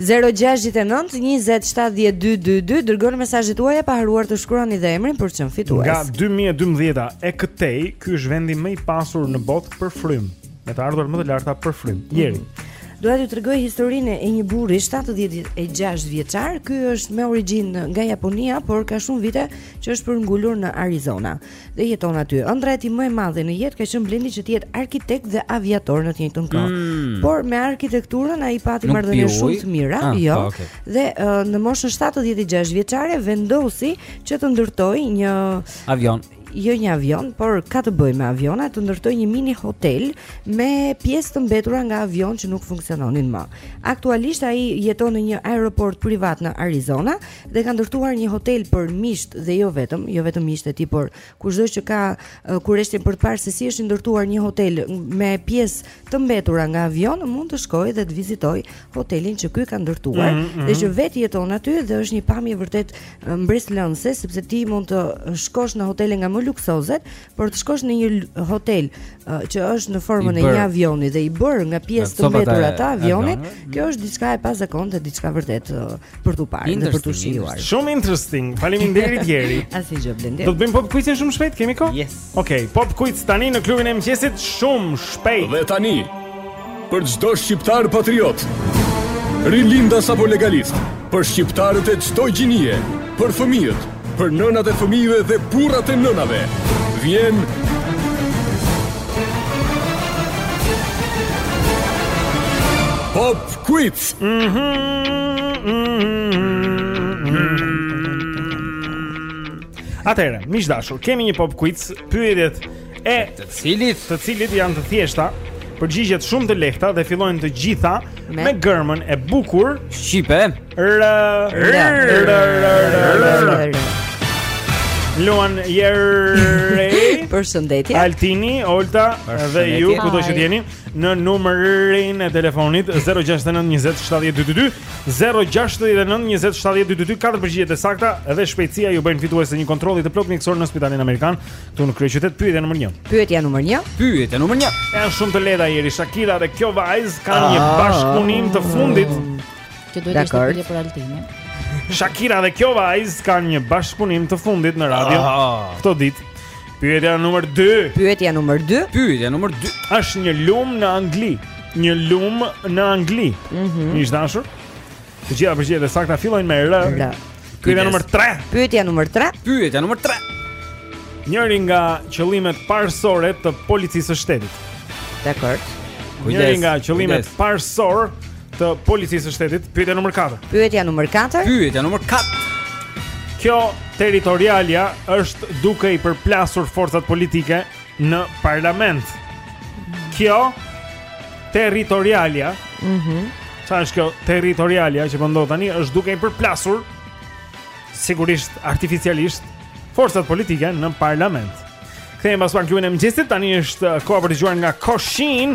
069 20 70 222 dërgoni mesazhet tuaja pa harruar të shkruani dhe emrin për të qenë fitues. Nga 2012-a e këtej, ky është vendi më i pasur në botë për frymë. Me të ardhurat më të larta për frymë. Mhm. Jeri. Mm -hmm. Doja t'ju tregoj historinë e një burri 76 vjeçar. Ky është me origjinë nga Japonia, por ka shumë vite që është përngulur në Arizona dhe jeton aty. Ëndrra e tij më e madhe në jetë ka qenë, Blendi, që të jetë arkitekt dhe aviator në të njëjtën kohë. Mm. Por me arkitekturën ai pati marrëdhënie shumë të mira, ah, jo. Po, okay. Dhe uh, në moshën 76 vjeçare vendosi që të ndërtojë një avion jo një avion, por ka të bëjë me aviona, të ndërtojë një mini hotel me pjesë të mbetura nga avionë që nuk funksiononin më. Aktualisht ai jeton në një aeroport privat në Arizona dhe ka ndërtuar një hotel për miqt dhe jo vetëm, jo vetëm miqt e tij, por kushdo që ka kureshtjen për të parë se si është ndërtuar një hotel me pjesë të mbetura nga avionë mund të shkojë dhe të vizitojë hotelin që ky ka ndërtuar mm -hmm. dhe që vetë jeton aty dhe është një pamje vërtet mbresëlënëse sepse ti mund të shkosh në hotele nga më luksozet, por të shkosh në një hotel uh, që është në formën e një avioni dhe i bërë nga pjesë të mbetura të avionit, kjo është diçka e pazakontë, diçka vërtet uh, për t'u parë dhe për t'u shijuar. Shumë interesting. Faleminderit Jeri. Asnjë gjë, Blendi. Do të bëjmë pop quizin shumë shpejt, kemi kohë? Yes. Okej, okay, pop quiz tani në klubin e mëngjesit shumë shpejt. Dhe tani për çdo shqiptar patriot, rilindas apo legalist, për shqiptarët e çdo gjinie, për fëmijët, Për nënat e fëmijëve dhe burrat e nënave vjen Pop Quiz. Atëherë, miq të dashur, kemi një pop quiz, pyetjet E të cilit, të cilit janë të thjeshta, përgjigjet shumë të lehta dhe fillojnë të gjitha me, me gërmën e bukur shqipe. R. Luajnë Jeri Përshëndetje Altini, Olta dhe ju kudo që të jeni Në numërin e telefonit 069-2722 069-2722 Katër përgjigjet e sakta Dhe shpejtësia ju bëjnë fitues të një kontrolli të plotë mjekësor në spitalin Amerikan Këtu në kryeqytet pyetja numër 1. Pyetja numër 1. Pyetja numër 1. Është shumë të lehta, Jeri, Shakira dhe kjo vajzë kanë ah. një bashkëpunim të fundit. Që duhet të ishte pyetje për Altinin. Shakira dhe kjo vajzë kanë një bashkëpunim të fundit në radio. Ah. Këto ditë. Pyetja numër 2. Pyetja numër 2. Pyetja numër 2. Është një lum në Angli. Një lum në Angli. Mhm. Mm Miq të dashur. Të gjitha përgjigjet e sakta fillojnë me R. R. Pyetja numër 3. Pyetja numër 3. Pyetja numër 3. Njëri nga qëllimet parësore të policisë së shtetit. Dakord. Njëri nga qëllimet parësore të policisë së shtetit, pyetja numër 4. Pyetja numër 4. Pyetja numër 4. Kjo territorialja është duke i përplasur forcat politike në parlament. Kjo territorialja, mhm, mm çfarë është kjo territorialja që po ndodh tani, është duke i përplasur sigurisht artificialisht forcat politike në parlament. Kthehemi pas pak në Klubin e Mëngjesit, tani është koha për të dëgjuar nga Koshin.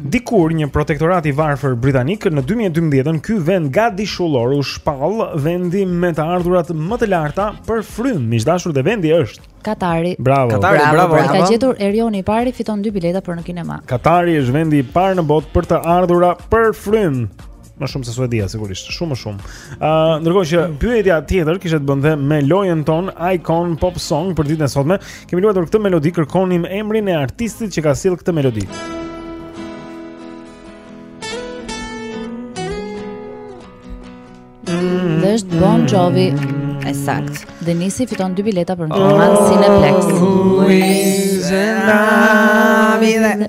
Dikur një protektorat i varfër britanik në 2012-ën ky vend gadishullor u shpall vendi me të ardhurat më të larta për frymë. Miq të dashur dhe vendi është Katari. Bravo. Katari, bravo. bravo, bravo. Ka gjetur Erioni, i pari fiton dy bileta për në kinema. Katari është vendi i parë në botë për të ardhura për frymë. Më shumë se Suedia sigurisht, shumë më shumë. Ë, uh, ndërkohë që pyetja tjetër kishte të bënte me lojën tonë Icon Pop Song për ditën e sotme, kemi luajtur këtë melodi, kërkonim emrin e artistit që ka sjellë këtë melodi. Dhe është Bon Jovi E saktë Denisi fiton dy bileta për në kinemanë Cineplexx Always and I'm in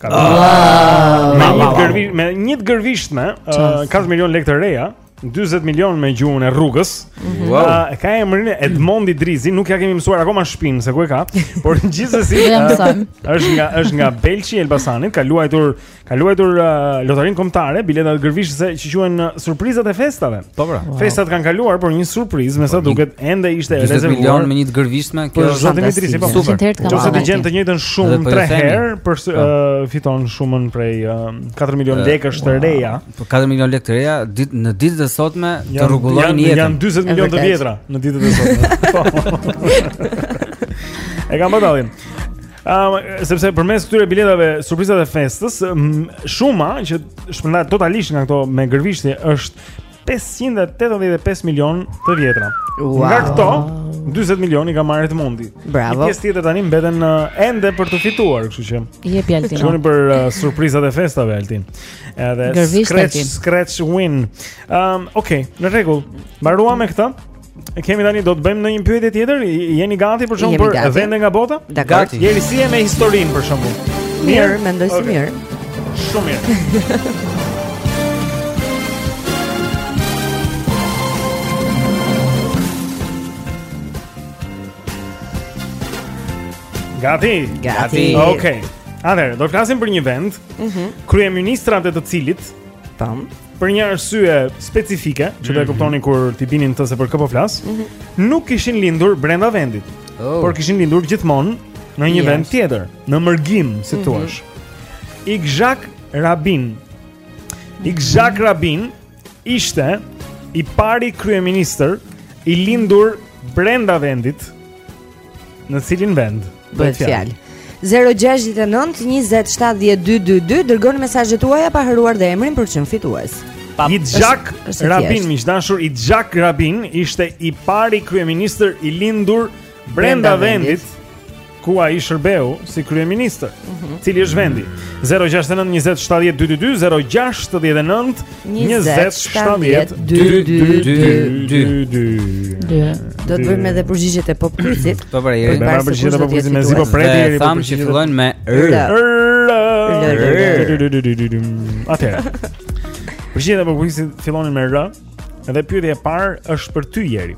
Ka ah, me një gërvish me një të gërvishtme, uh, 4 milion lekë të reja, 40 milion me gjuhën e rrugës. Mhm. Wow. Uh, ka emrin Edmond Idrizi, nuk ja kemi mësuar akoma shpinë se ku e ka, por gjithsesi është nga është nga Belshi i Elbasanit, ka luajtur ka luajtur uh, lotarinë kombëtare, biletat gërvishëse që quhen surprizat e festave. Po pra. Wow. Festat kanë kaluar, por një surprizë, me sa po, duket, ende ishte e rezervuar. Milion me një të gërvishme, kjo është zotë Dimitri, si po. Super. Nëse ti gjen të njëjtën shumë po tre herë, për po. fiton shumën prej 4 milion lekësh të reja. Po 4 milion lekë të reja ditë në ditët e sotme të rregullojnë jetën. Janë 40 milionë të vjetra në ditët e sotme. Po. E kam bërë Um, sepse përmes këtyre biletave surprizat e festës, shuma që shpërndahet totalisht nga këto me gërvishtje është 585 milion të vjetra. Wow. Nga këto 40 milion i ka marrë Edmondi. Bravo. Një pjesë tjetër tani mbeten uh, ende për t'u fituar, kështu që. Jep Altin. Shkoni për uh, surprizat e festave Altin. Edhe scratch scratch win. Um, okay, në rregull. Mbaruam me këtë. E kemi tani do të bëjmë ndonjë pyetje tjetër? Jeni gati për shembull për vende nga bota? Dakor. Jeri si je me historinë për shembull. Mirë, mendoj se mirë. Shumë mirë. Gati. Gati. Okej. Atëherë, do të flasim për një vend. Mhm. Kryeministrat e të cilit, tam, për një arsye specifike, që do e mhm. kuptoni kur t'i bini në të se për kë po flas, mm -hmm. nuk kishin lindur brenda vendit. Oh. Por kishin lindur gjithmonë në një yes. vend tjetër, në mërgim, si mhm. thua. Mm -hmm. Jicak Rabin. Mm -hmm. Jicak Rabin ishte i pari kryeministër i lindur brenda vendit. Në cilin vend bëhet fjalë? 0-6-9-27-12-2 Dërgoni mesazhet tuaja pa harruar dhe emrin për të qenë fitues. Itzhak Rabin, miq të dashur, Itzhak Rabin ishte i pari kryeminister i lindur brenda vendit ku ai shërbeu si kryeminister. Mm -hmm. Cili është vendi? 0-6-9-27-12-2 0-6-9-27-12-2 20 70 222 Do të bëjmë edhe përgjigjet e pop quizit. Po pra, Jeri me përgjigjet e pop quizit me zipo prej deri po që fillojnë me r. Atëherë. Përgjigjet e pop quizit fillonin me r. Edhe pyetja e parë është për ty Jeri.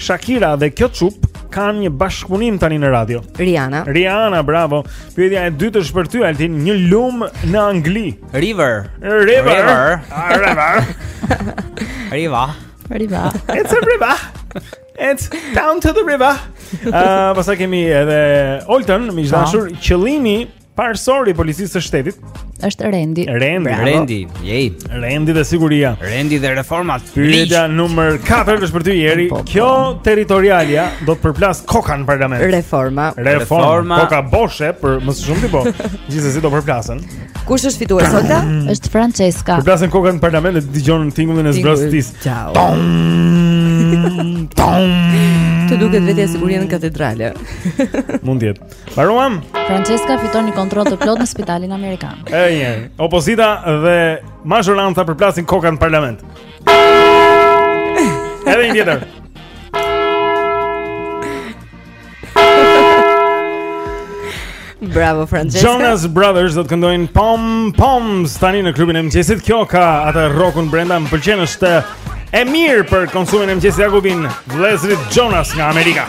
Shakira dhe kjo çup kanë një bashkëpunim tani në radio. Rihanna. Rihanna, bravo. Pyetja e dytë është për ty Altin, një lum në Angli. River. River. River. Riva. Riva. It's a river. It's down to the river. Ah, uh, pastaj kemi edhe Oltën, më e po. dashur, qëllimi parësor i policisë së shtetit është Rendi. Rendi, Bravo. Rendi, jej. Rendi dhe siguria. Rendi dhe reformat. Pyetja numër 4 është për ty Jeri. Po, po. Kjo territorialja do të përplasë kokën në parlament. Reforma. Reforma. Koka boshe për më së shumti po. Gjithsesi do përplasen. Kush është fitues Olta? Është Francesca. Kur përplasin kokën në parlament e dëgjon tingullin e zbrazëtisë. Tom. Tom. Të duket vetja sikur je në katedrale. Mund të jetë. Mbaruam. Francesca fiton një kontroll të plotë në spitalin amerikan. Ëjë, opozita dhe mazhoranca përplasin kokën në parlament. Edhe një tjetër. Bravo Francesca. Jonas Brothers do të këndojnë Pom Poms tani në klubin e mëngjesit. Kjo ka atë rockun brenda, më pëlqen është e mirë për konsumin e mëngjesit ja ku vijnë, vëllezërit Jonas nga Amerika.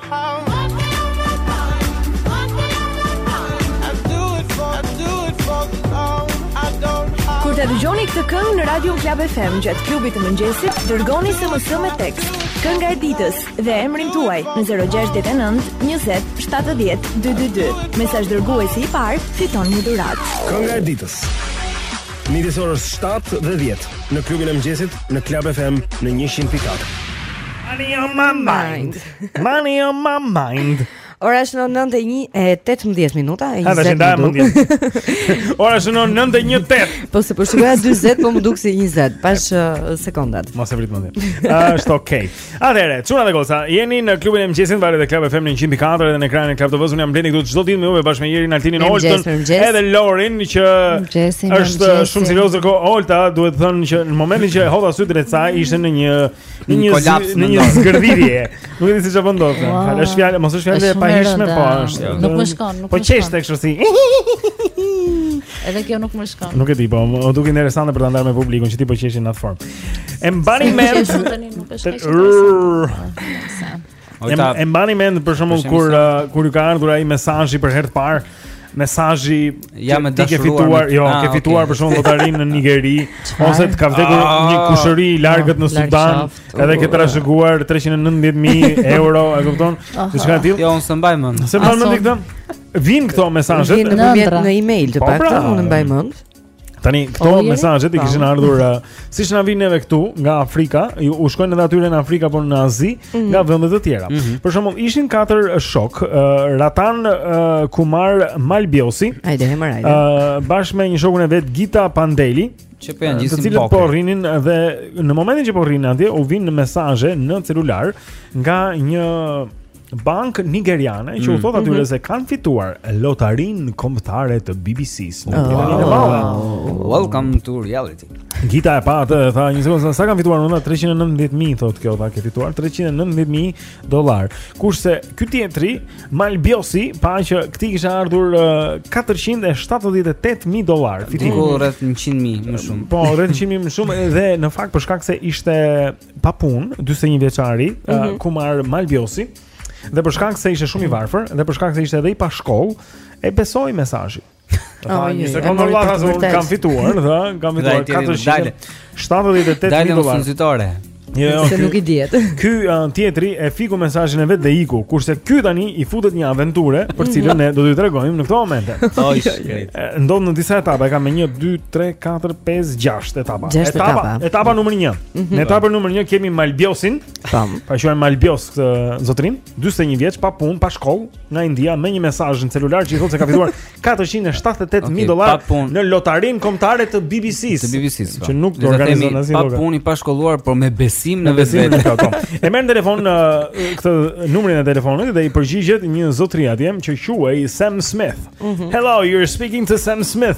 Kur ta dëgjoni këtë këngë në Radio Club FM gjatë klubit të mëngjesit, dërgoni SMS me tekst. Kënga e ditës dhe emrin tuaj në 069 20 70 222. Mesazh dërguesi i parë, fiton një dhuratë. Kënga e ditës. Midis orës 7 dhe 10 në klubin e mëngjesit në Club FM në 100.4. Money on my mind. Money on my mind. Ora është 9:18 minuta e 20 minuta. Ora është 9:18. Po se po shikoja 40, po më duk si 20, pas uh, sekondat. Mos e vrit mendjen. Është okay. Atëherë, çuna dhe goca, jeni në klubin e mëngjesit Valët e Club FM 104 dhe në ekranin e Klan TV-së. Unë jam Blendi këtu çdo ditë me ju me bashkë me Jerin, Altinin, Oltën, edhe Lorin që është shumë serioz. Kjo Olta, duhet thënë që në momentin që e hodha sytë drejt saj ishte në një Në një kolaps në një zgërdhirje. Nuk e di si çfarë po ndodhte. Fjalë, është fjalë, mos është fjalë e pahishme, po është. Jo. Nuk më shkon, nuk po më shkon. Po qesh tek shoh si. Edhe kjo nuk më shkon. Nuk e di, po më duket interesante për ta ndarë me publikun që ti po qeshje në atë formë. E mbani mend. Nuk është kështu. Olta, e, e mbani mend për shembull kur uh, kur ju ka ardhur ai mesazhi për herë të parë, mesazhi ja me ti ke fituar, me... jo, ah, ke fituar okay. për shembull lotarinë në Nigeri ose të ka vdekur ah, një kushëri i largët në Sudan, edhe ke trashëguar 399000 euro, e kupton? Diçka e tillë. Jo, unë s'mbaj mend. S'e mban mend këtë? Vijnë këto mesazhe në në email të po, paktën, pra. unë mbaj mend. Tani këto mesazhet i po. kishin ardhur uh, siç na vijnë neve këtu nga Afrika, u shkojnë edhe atyre në Afrikë apo në Azi, mm -hmm. nga vende të tjera. Mm -hmm. Për shembull, ishin katër uh, shokë, uh, Ratan uh, Kumar Malbiosi. Hajde emër hajde. Uh, bashkë me një shokun e vet Gita Pandeli. Që po janë gjithë të cilët po rrinin dhe në momentin që po rrinin atje u vjen mesazh në celular nga një bankë nigeriane që u mm. thotë atyre mhm. se kanë fituar lotarinë kombëtare të BBC-së. Oh. Welcome to reality. Gita e pa, tha një sekondë sa kam fituar unë 390.000 thotë kjo tha ke fituar 390.000 dollarë. Kurse ky tjetri Malbiosi pa që këtij i kishin ardhur 478.000 dollarë. Fitoi rreth 100.000 më shumë. Po rreth 100.000 më shumë dhe në fakt për shkak se ishte pa punë, 41 vjeçari, mm -hmm. uh, Kumar Malbiosi, dhe për shkak se ishte shumë i varfër dhe për shkak se ishte edhe i pashkollë, e besoi mesazhin. Ah, tha, një sekondë vëlla, se kam fituar, tha, kam fituar 478 dollarë. Dalë fitore. Jo, jo, se nuk i dihet. Ky uh, tjetri e fiku mesazhin e vet dhe iku, kurse ky tani i futet një aventure për mhm. cilën ne do t'ju tregojmë në këtë moment. Oj, ndodh në disa etapa, e ka me 1 2 3 4 5 6 etapa. Etapa, etapa numër 1. Mhm. Në etapën numër 1 kemi Malbiosin. Tani, po e quajmë Malbios këtë zotrinë, 41 vjeç, pa punë, pa shkollë, nga India me një mesazh në celular që i thotë se ka fituar 478000 okay, dollarë në lotarinë kombëtare të BBC-së. Të BBC-së. Po. Që nuk organizon asnjë lloj. Pa punë, pashkolluar, por me besim në vete. Po. E merr në telefon këtë numrin e telefonit dhe i përgjigjet një zotëri atje që quhej Sam Smith. Mm -hmm. Hello, you're speaking to Sam Smith.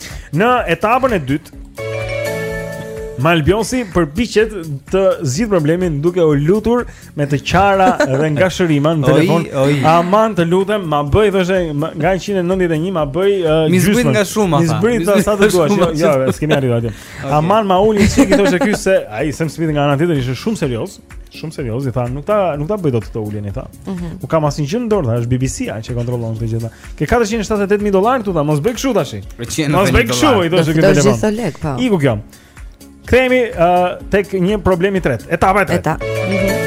Në etapën e dytë Malbiosi përpiqet të zgjidhë problemin duke u lutur me të qara dhe ngashërima në telefon. Aman të lutem, ma bëj thoshte nga 191 ma bëj uh, M'i zbrit nga shuma ata. M'i zbrit sa të duash. Jo, jo, s'kemi arritur atje. Aman ma ul një çikë thoshte ky se ai Sam Smith nga ana tjetër ishte shumë serioz. shumë serioz, i tha, nuk ta nuk ta bëj dot këtë uljen i tha. Mm -hmm. Nuk kam asnjë gjë në dorë, është BBC-a që kontrollon këtë gjë. Ke 478000 dollarë këtu, mos bëj kështu tash. Mos bëj kështu, i thoshte ky në telefon. Është lek, po. Iku kjo. Kthehemi uh, tek një problem i tretë. Etapa e tretë. Eta. Mm -hmm.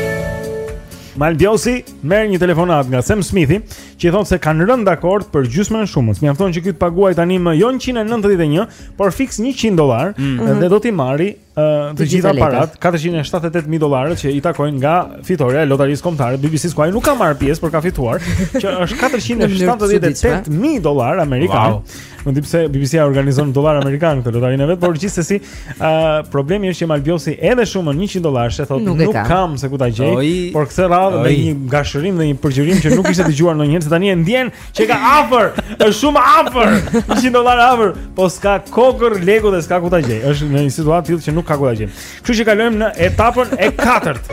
Malbiosi merr një telefonatë nga Sam Smithi, që i thonë se kanë rënë dakord për gjysmën e shumës. Mjafton që ky të paguajë tanimë jo 191, por fiks 100 dollarë mm -hmm. dhe do t'i marrë të, të gjitha parat, 478000 dollarë që i takojnë nga fitorja e lotarisë kombëtare BBC, ku ai nuk ka marrë pjesë, por ka fituar, që është 478000 dollarë amerikanë. Wow. Nuk di pse BBC-a e organizon në dollarë amerikanë këtë lotarinë e vet, por gjithsesi, ë uh, problemi është që Malbiosi edhe shumën 100 dollarë, se thotë nuk, nuk kam se ku ta gjej, Oi. por këtë radhë me një ngashërim dhe një përgjërim që nuk ishte dëgjuar ndonjëherë, se tani e ndjen Që e ka afër, është shumë afër 100 dollarë afër Po s'ka kokërr leku dhe s'ka ku ta gjejë është në një situatë të tillë që nuk ka ku ta gjejë Kështu që kalojmë në etapën e katërt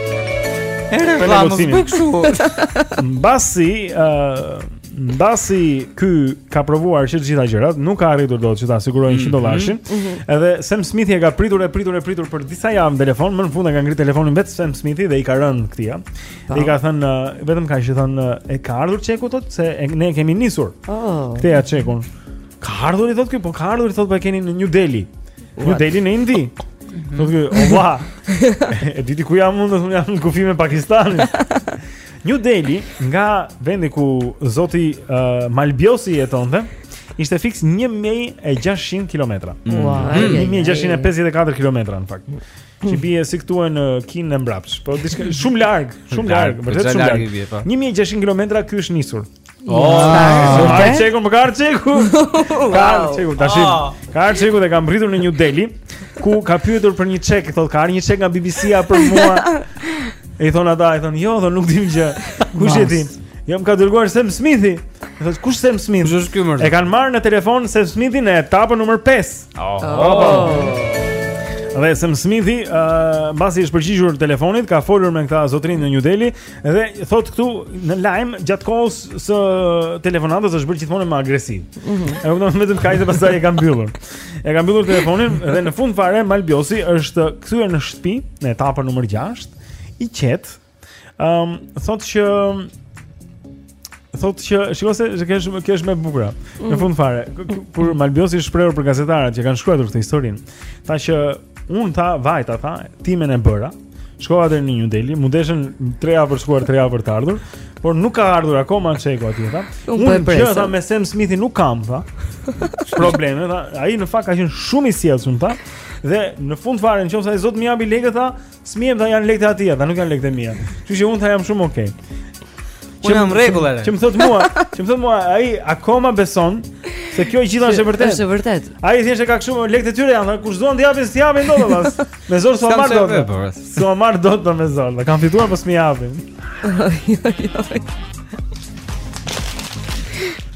E re vlla, mos bëj kështu Mbasi uh, Mbasi ky ka provuar që të gjitha gjërat Nuk ka arritur dot që ta sigurojë 100 mhm, dollarëshin mm -hmm. Edhe Sam Smithi e ka pritur e pritur e pritur për disa javë në telefon Më në fund e ka ngritur telefonin vetë Sam Smithi dhe i ka rënë këtij I ka thënë uh, vetëm kaq i ka thënë uh, e ka ardhur çeku thotë se e, ne kemi nisur. Oh. Këtë, çekun. Ka ardhur i thotë ky, po ka ardhur i thotë po e keni në New Delhi. What? New Delhi në Indi. Mhm. Thotë ky, oh wa. e di ti ku jam unë, unë jam në kufi me Pakistanin. New Delhi nga vendi ku zoti uh, Malbiosi jetonte. Ishte fiks 1600 kilometra. Wow, mm. 1654 kilometra në fakt. Që bie si këtu e në Kinë e mbrapsht, po diçka shumë larg, shumë larg, vërtet shumë larg. 1600 po. kilometra ky është nisur. Oh, ah. ka çeku, më ka ardhur çeku. Ka çeku tash. Ah. Ka ardhur çeku dhe ka mbërritur në New Delhi, ku ka pyetur për një çek, thotë ka një çek nga BBC-a për mua. E i thonë ata, i thonë, "Jo, do nuk dimë gjë. Kush e din?" Jo ma ka dërguar Sam Smithi. Thotë, "Kush Sam Smith?" Kush është ky më? E kanë marrë në telefon Sam Smithin në etapën numër 5. Oh. Oh. Dhe Sam Smithi, uh, mbasi është përgjigjur telefonit, ka folur me këta zotërinjtë në New Delhi dhe thotë këtu në lajm gjatë kohës së telefonatës është bërë gjithmonë më agresiv. Mm -hmm. E kupton vetëm kaq se pastaj e ka mbyllur. E ka mbyllur telefonin dhe në fund fare Malbiosi është kthyer në shtëpi në etapën numër 6, i qetë, Ëm, um, thotë që thotë që shiko se ça kesh kesh më bukur. Mm. Në fund fare, kur Malbiosi është shprehur për gazetarët që kanë shkruar këtë historinë, tha që un tha vajta tha, timen e bëra. Shkova deri në New Delhi, m'u deshën 3 javë për të shkuar, 3 javë për të ardhur, por nuk ka ardhur akoma çeku atje tha. Po un që tha me Sam Smithin nuk kam tha. Probleme tha, ai në fakt ka qenë shumë i sjellshëm tha. Dhe në fund fare, nëse ai s'do t'më japi lekë tha, S'm'i jep tha janë lekët e atija, tha nuk janë lekët e mia. Kështu që unë tha jam shumë okay. Unë jam në rregull atë. Ça më thotë mua, ça më thotë mua ai akoma beson se kjo e gjitha është e vërtetë. Është e vërtetë. Ai thjesht e ka kështu lekët e tyre janë, tha kujt duan t'ia japin, s'i japin dot vëllas. Me zor s'ua marr dot. S'ua marr dot po me zor. Kan fituar pas po m'i japin.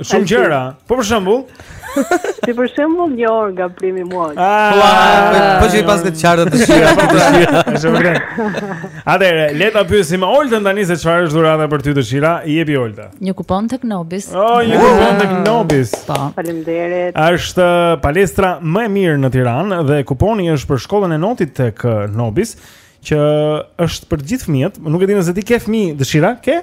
Shumë gjëra. Po për shembull, si për shembull një orë nga primi mua. Ah, po qeke pas këtë qartë Dëshira, po Dëshira. Është vërtet. Atëherë, le ta pyesim Oltën tani se çfarë është dhurata për ty Dëshira, jepi Olta. Një kupon tek Nobis. Oh, një kupon tek Nobis. Po. Faleminderit. Është uh, palestra më e mirë në Tiranë dhe kuponi është për shkollën e notit tek uh, Nobis, që është për gjithë fëmijët. Nuk e di nëse ti ke fëmijë Dëshira, ke?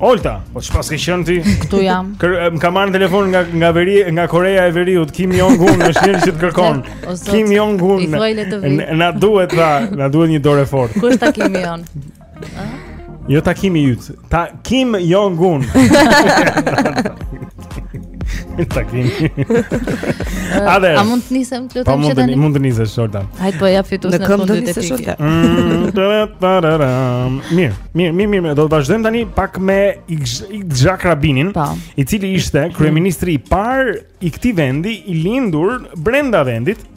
Olta, po çfarë ke qenë ti? Ktu jam. Se më ka marrë në telefon nga nga veri, nga Koreja e Veriut, Kim Jong Un, është njëri që të kërkon. Kim Jong Un. Na duhet tha, na duhet një dorë e fortë. Kush është Kim Jong? Jo takimi yt. Takim Jong Un. Takimi. A dhe. A mund të nisem të lutem që tani? Mund të nisesh Jordan. Hajt po ja fitues në fund të ditës. Mm, mirë, mirë, mirë, mirë, do të vazhdojmë tani pak me Jic'hak Rabinin, po. i cili ishte kryeministri i parë i këtij vendi, i lindur brenda vendit.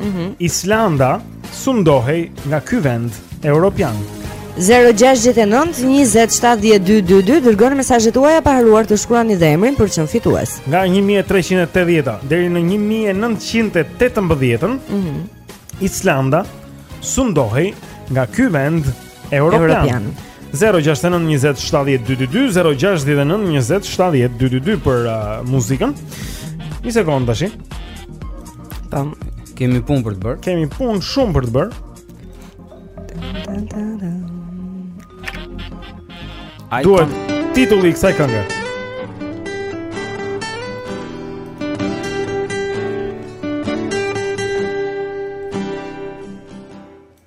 Mhm. Mm Islanda sundohej nga ky vend europian. 0-6-9-27-12-2 Dërgoni mesazhet tuaja pa harruar të shkruani edhe emrin për t'qenë fitues Nga 1380 Deri në 1918 mm -hmm. Islanda sundohej nga ky vend Europian, Europian. 0-6-9-27-12-2 0-6-9-27-12-2 Për uh, muzikën Një sekondë tashi Tam. Kemi punë për të bërë. Kemi punë shumë për të bërë. Duhet titulli i kësaj kënge.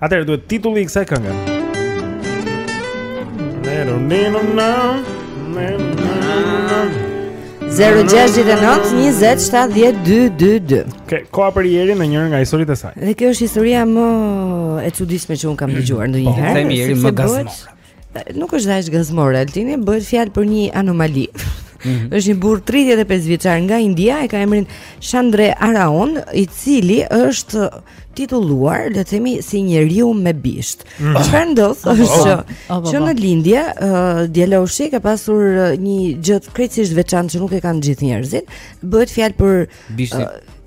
Atëherë duhet titulli i kësaj kënge. Nero nero na. Nero na. 0-6-9-27-12-2 okay, koha për Jeri në njërën nga historitë e saj Dhe kjo është historia më e çuditshme që unë kam dëgjuar ndonjëherë Të themi më gazmore Nuk është dhe aq gazmore, Altini, bëhet fjalë për një anomali. Mm -hmm. është një burrë 35 vjeçar nga India, e ka emrin Chandre Araon, i cili është titulluar, le të themi, si njeriu me bisht. Mhm. Çfarë mm. ndodh është që, që në lindje, uh, djaloshi ka pasur një gjë krejtësisht të veçantë që nuk e kanë gjithë njerëzit. Bëhet fjalë për bishtin. Uh,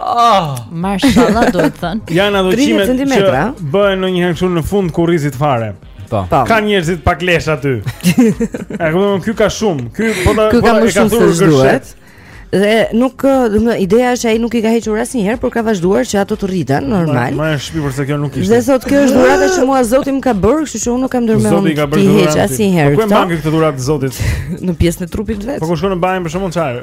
Oh, mashallah do të thonë. Janë ato çime që bëhen ndonjëherë këtu në fund të kurrizit fare. Po. po. Kanë njerëzit pak lesh aty. E kupton, ky ka shumë. Ky po ta po e ka thurë gërshet. Dhe nuk, do të thotë ideja është ai nuk i ka hequr asnjëherë, por ka vazhduar që ato të rriten normal. Më e shpifur se kjo nuk ishte. Dhe thotë kjo është dhurata që mua Zoti më ka bërë, kështu që unë nuk kam ndërmend. Zoti ka bërë dhuratë. T'i heq asnjëherë. Po ku e mban këtë dhuratë të Zotit? Në pjesën e trupit vetë. Po kur shkon në banjë për shkakun çfarë?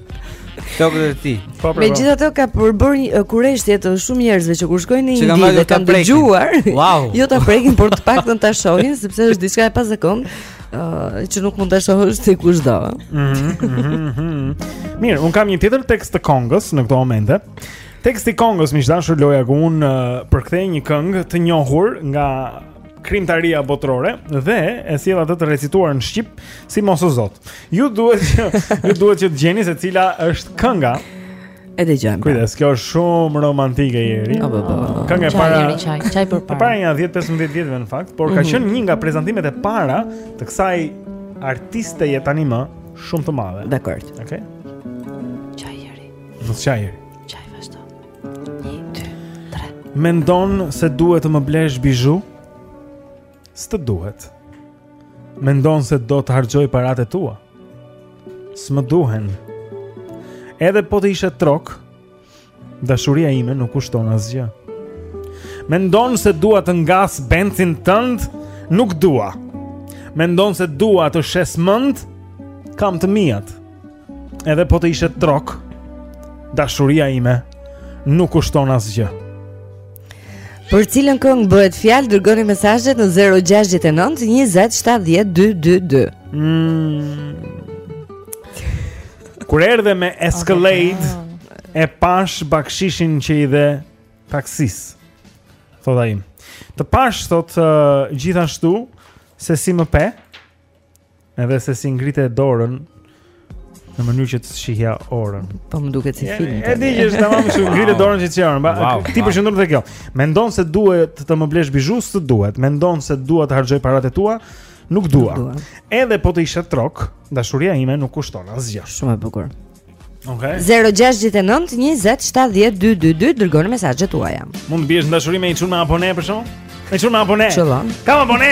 Flokët e tij. Po, po, po. Megjithatë ka përbërë një kureshtje të shumë njerëzve që kur shkojnë në Indi dhe kanë dëgjuar, wow. jo ta prekin, por të paktën ta shohin sepse është diçka e pazakontë, uh, që nuk mund ta shohësh te kushdo. Mhm. mhm, mhm. Mirë, unë kam një tjetër tekst të këngës në këto momente. Teksti i këngës, miq të dashur, loja ku unë uh, përkthej një këngë të njohur nga krijimtaria botërore dhe e sjell atë të recituar në shqip si mos o zot. Ju duhet që ju duhet që të gjeni se cila është kënga. E dëgjojmë. Kujdes, kjo është shumë romantike Jeri. Po, po, po. Kënga e para. Qaj, qaj përpara. Para një 10-15 vjetëve në fakt, por ka mhm. qenë një nga prezantimet e para të kësaj artiste e tanimë shumë të madhe. Dakord. Okej. Okay. Qaj Jeri. Mos qaj Jeri. Mendon se duhet të më blesh bizhu? S'të duhet. Mendon se do të harxhoj paratë e tua? S'më duhen. Edhe po të ishe trok, dashuria ime nuk kushton asgjë. Mendon se dua të ngas bencin tënd? Nuk dua. Mendon se dua të shes mend? Kam të miat. Edhe po të ishe trok, dashuria ime nuk kushton asgjë. Për cilën këngë bëhet fjalë, dërgoni mesazhet në 069 20 70 222. Mm. Kur erdhe me Escalade oh, e pashë bakshishin që i dhe taksisë. Thotë ai. Të pashë thotë uh, gjithashtu se si më pe. Edhe se si ngrite dorën në mënyrë që të shihja orën. Po më duket si ai filmi. E di që është tamam kështu ngrite dorën, shih orën. Wow, ti po qëndron te kjo. Mendon se duhet të më blesh bizhu, s'të duhet. Mendon se dua të harxoj paratë tua, nuk dua. Nuk dua. Edhe po të ishe trok, dashuria ime nuk kushton asgjë. Shumë e bukur. Okay. 069 20 70 222 dërgoni mesazhet tuaja. Mund të biesh në dashuri me një çun me abone, për shembull? Me çun me abone. Qëllon. Ka me abone.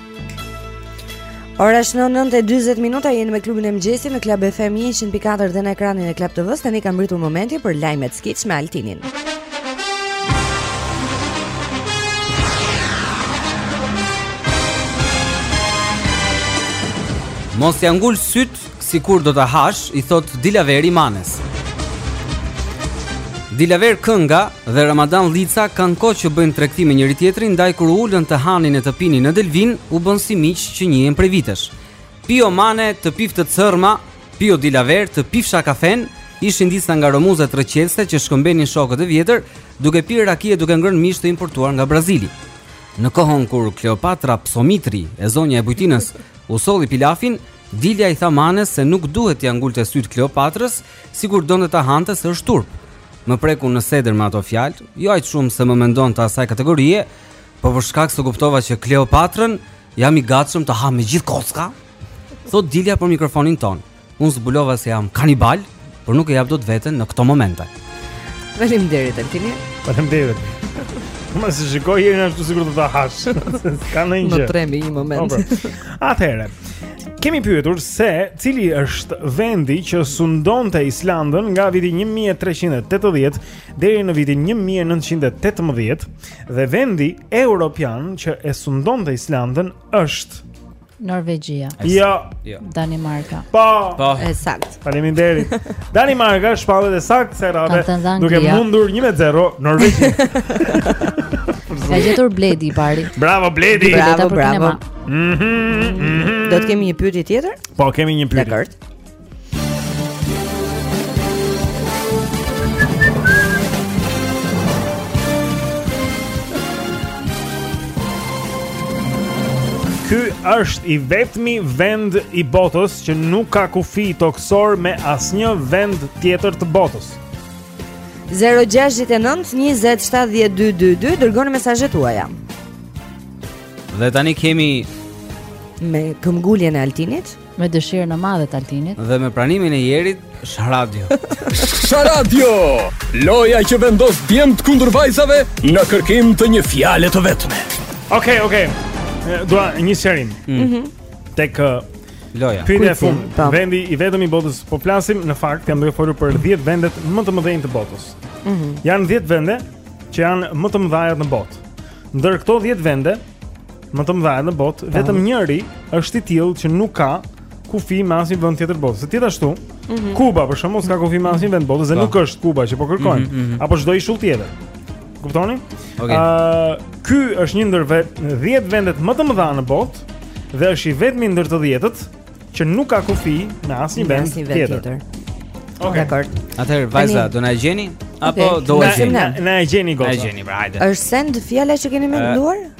Ora shënon 9 e 40 minuta, jemi me klubin e mëngjesit në Club FM 100.4 dhe në ekranin e Club TV-së tani ka mbërritur momenti për lajmet sketch me Altinin. Mos ia ngul sytë Sikur do ta hash, i thotë Dilaveri Manes. Dilaver Kënga dhe Ramadan Llica kanë kohë që bëjnë tregti me njëri-tjetrin, ndaj kur u ulën të hanin e të pinin në Delvinë, u bënë si miq që njihen prej vitesh. Pi o Mane të piftë cërma, Pi o Dilaver të pifsha kafen, ishin disa nga romuzet rrëqethëse që shkëmbenin shokët e vjetër, duke pirë raki e duke ngrënë mish të importuar nga Brazili. Në kohën kur Kleopatra Psomitri, e zonja e bujtinës, u solli pilafin, Dilja i tha Manes se nuk duhet t'ia ngulte sytë Kleopatrës, sikur donte ta hante se është turp. Më preku në sedër me ato fjalë, jo aq shumë se më mendon të asaj kategorie, por për shkak se kuptova që Kleopatrën jam i gatshëm ta ha me gjithë kocka. Thotë Dilja për mikrofonin tonë. Unë zbulova se jam kanibal. por nuk e jap dot veten në këto momente. Faleminderit Altini. Faleminderit. Mos e shiko Jenin ashtu sikur do ta hash. Ka një gjë. Më trembi një moment. Po, Atëherë, kemi pyetur se cili është vendi që sundonte Islandën nga viti 1380 deri në vitin 1918 dhe vendi europian që e sundonte Islandën është Norvegjia. Jo. Jo. Danimarka. Po. Po. E saktë. Faleminderit. Danimarka shpallet e saktë sërish duke mundur 1-0 Norvegjinë. E ka gjetur Bledi i pari. Bravo Bledi. Bravo, bravo. Mhm. Mm Do të kemi një pyetje tjetër? Po, kemi një pyetje. Dakord. Ky është i vetmi vend i botës që nuk ka kufi tokësor me asnjë vend tjetër të botës. 0-6-9-20-70-222 Dërgoni mesazhet tuaja Dhe tani kemi Me këmbënguljen e Altinit Me dëshirën e madhe të Altinit Dhe me pranimin e Jerit Sharadio Sharadio Loja që vendos djemtë kundër vajzave Në kërkim të një fjale të vetme Oke, okay, oke okay. Dua një shërim mm. Mhm. Tek uh, Loja Pyetja e fundit po. Vendi i vetëm i botës Po flasim në fakt Jam duke folur për 10 vendet më të mëdhenj të botës mm -hmm. Janë 10 vende Që janë më të mëdhajat në botë Ndër këto 10 vende më të mëdha në botë, vetëm njëri është i tillë që nuk ka kufi me asnjë vend tjetër të botës. Se tjetër ashtu, mm -hmm. Kuba për shembull s'ka kufi me asnjë vend të botës, po nuk është Kuba që po kërkojmë, mm -hmm. apo çdo ishull tjetër. Kuptoni? Ëh, okay. uh, ky është një ndër 10 vendet më të mëdha në botë dhe është i vetmi ndër të 10-të që nuk ka kufi me asnjë vend tjetër. tjetër. Ok. Dakord. Atëherë vajza do na gjeni apo okay. do e gjeni? Na e gjeni goca. Na e gjeni, pra hajde. Është send fjala që keni menduar? Uh,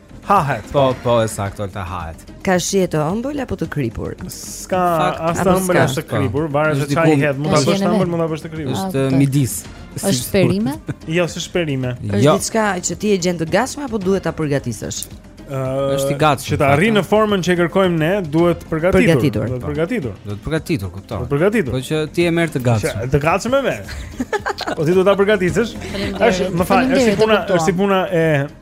Hahet, po, po, e saktë, Olta, hahet. Ka shije të ëmbël apo të kripur? S'ka as të ëmbël as të po. kripur, varet se çfarë i hedh, mund ta bësh të ëmbël, mund ta bësh të kripur. Është ah, midis. Është perime? Jo, s'është perime. Është jo. diçka që ti e gjen të gatshme apo duhet ta përgatisësh? është i gatshëm. Që të arrijë në formën që e kërkojmë ne, duhet përgatitur. Përgatitur. Duhet përgatitur. Duhet përgatitur, kuptoj. Duhet përgatitur. Po që ti e merr të gatshëm. Të gatshëm e merr. Po ti do ta përgatisësh? Është, më fal, është si puna, është si puna e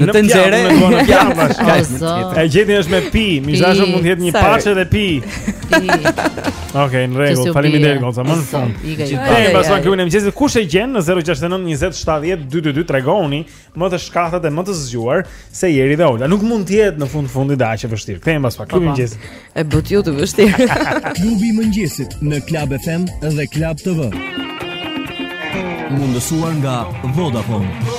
Në tenxhere në gona pjatash. E gjeni është me pi, më zgjashëm mund të jetë një paçë dhe pi. Okej, në rregull. Faleminderit goca, më në fund. Ai pas sa Klubi i mëngjesit kush e gjen në 069 20 70 222 tregohuni më të shkathët e më të zgjuar se Jeri dhe Olta. Nuk mund të jetë në fund fundit aq e vështirë. Kthehemi pas pak. Klubi i mëngjesit. E bëtë ju të vështirë Klubi i mëngjesit në Club FM dhe Club TV Mundësuar nga Vodafone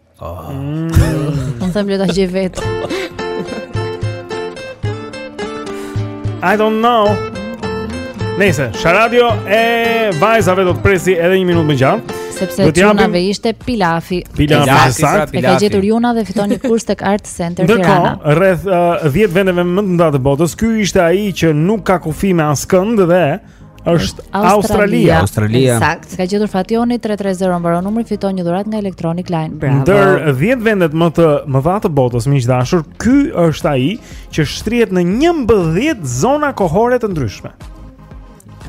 Oh. Mm. Unë them le ta gjejë vetë. I don't know. Nëse Sharadio e vajzave do të presë edhe një minutë më gjatë. Sepse e çunave japim... ishte pilafi. Pilafi, pilafi sa pilafi. E ka gjetur Juna dhe fiton një kurs tek Art Center Tirana. Ndërkohë, rreth uh, 10 vendeve më të mëdha të botës, ky ishte ai që nuk ka kufi me askënd dhe është Australia. Australia. Saktë. E ka gjetur Fatjoni 330 mbaron numri fiton një dhuratë nga Electronic Line. Bravo. Ndër 10 vendet më të mëdha të botës miq të dashur, ky është ai që shtrihet në 11 zona kohore të ndryshme.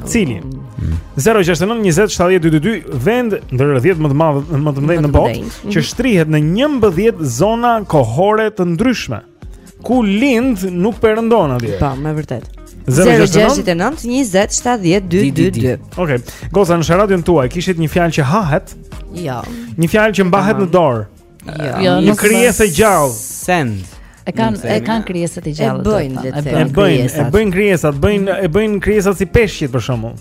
Cili? 0692070222 mm. vend ndër 10 më të madh më të mëdhenjtë në botë që shtrihet në 11 zona kohore të ndryshme. Ku lind nuk perëndon atje. Po, me vërtet. 069 20 70 222. Okej. Goza në radion tuaj kishit një fjalë që hahet? Jo. Një fjalë që mbahet në dorë. Jo. jo një krijesë e gjallë. Send. E kanë e kanë krijesat e gjalla. E bëjnë, e bëjnë, e bëjnë krijesat, bëjnë e bëjnë krijesat si peshqit për shembull.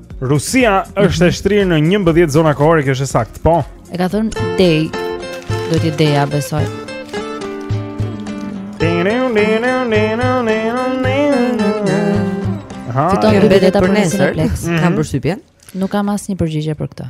Rusia është e shtrirë në 11 zona kohore, kjo është saktë. Po. E ka thënë Dej. Do t'i Dej a besoj. Fiton një biletë për nesër. Kam përshtypjen. Nuk kam asnjë përgjigje për këtë.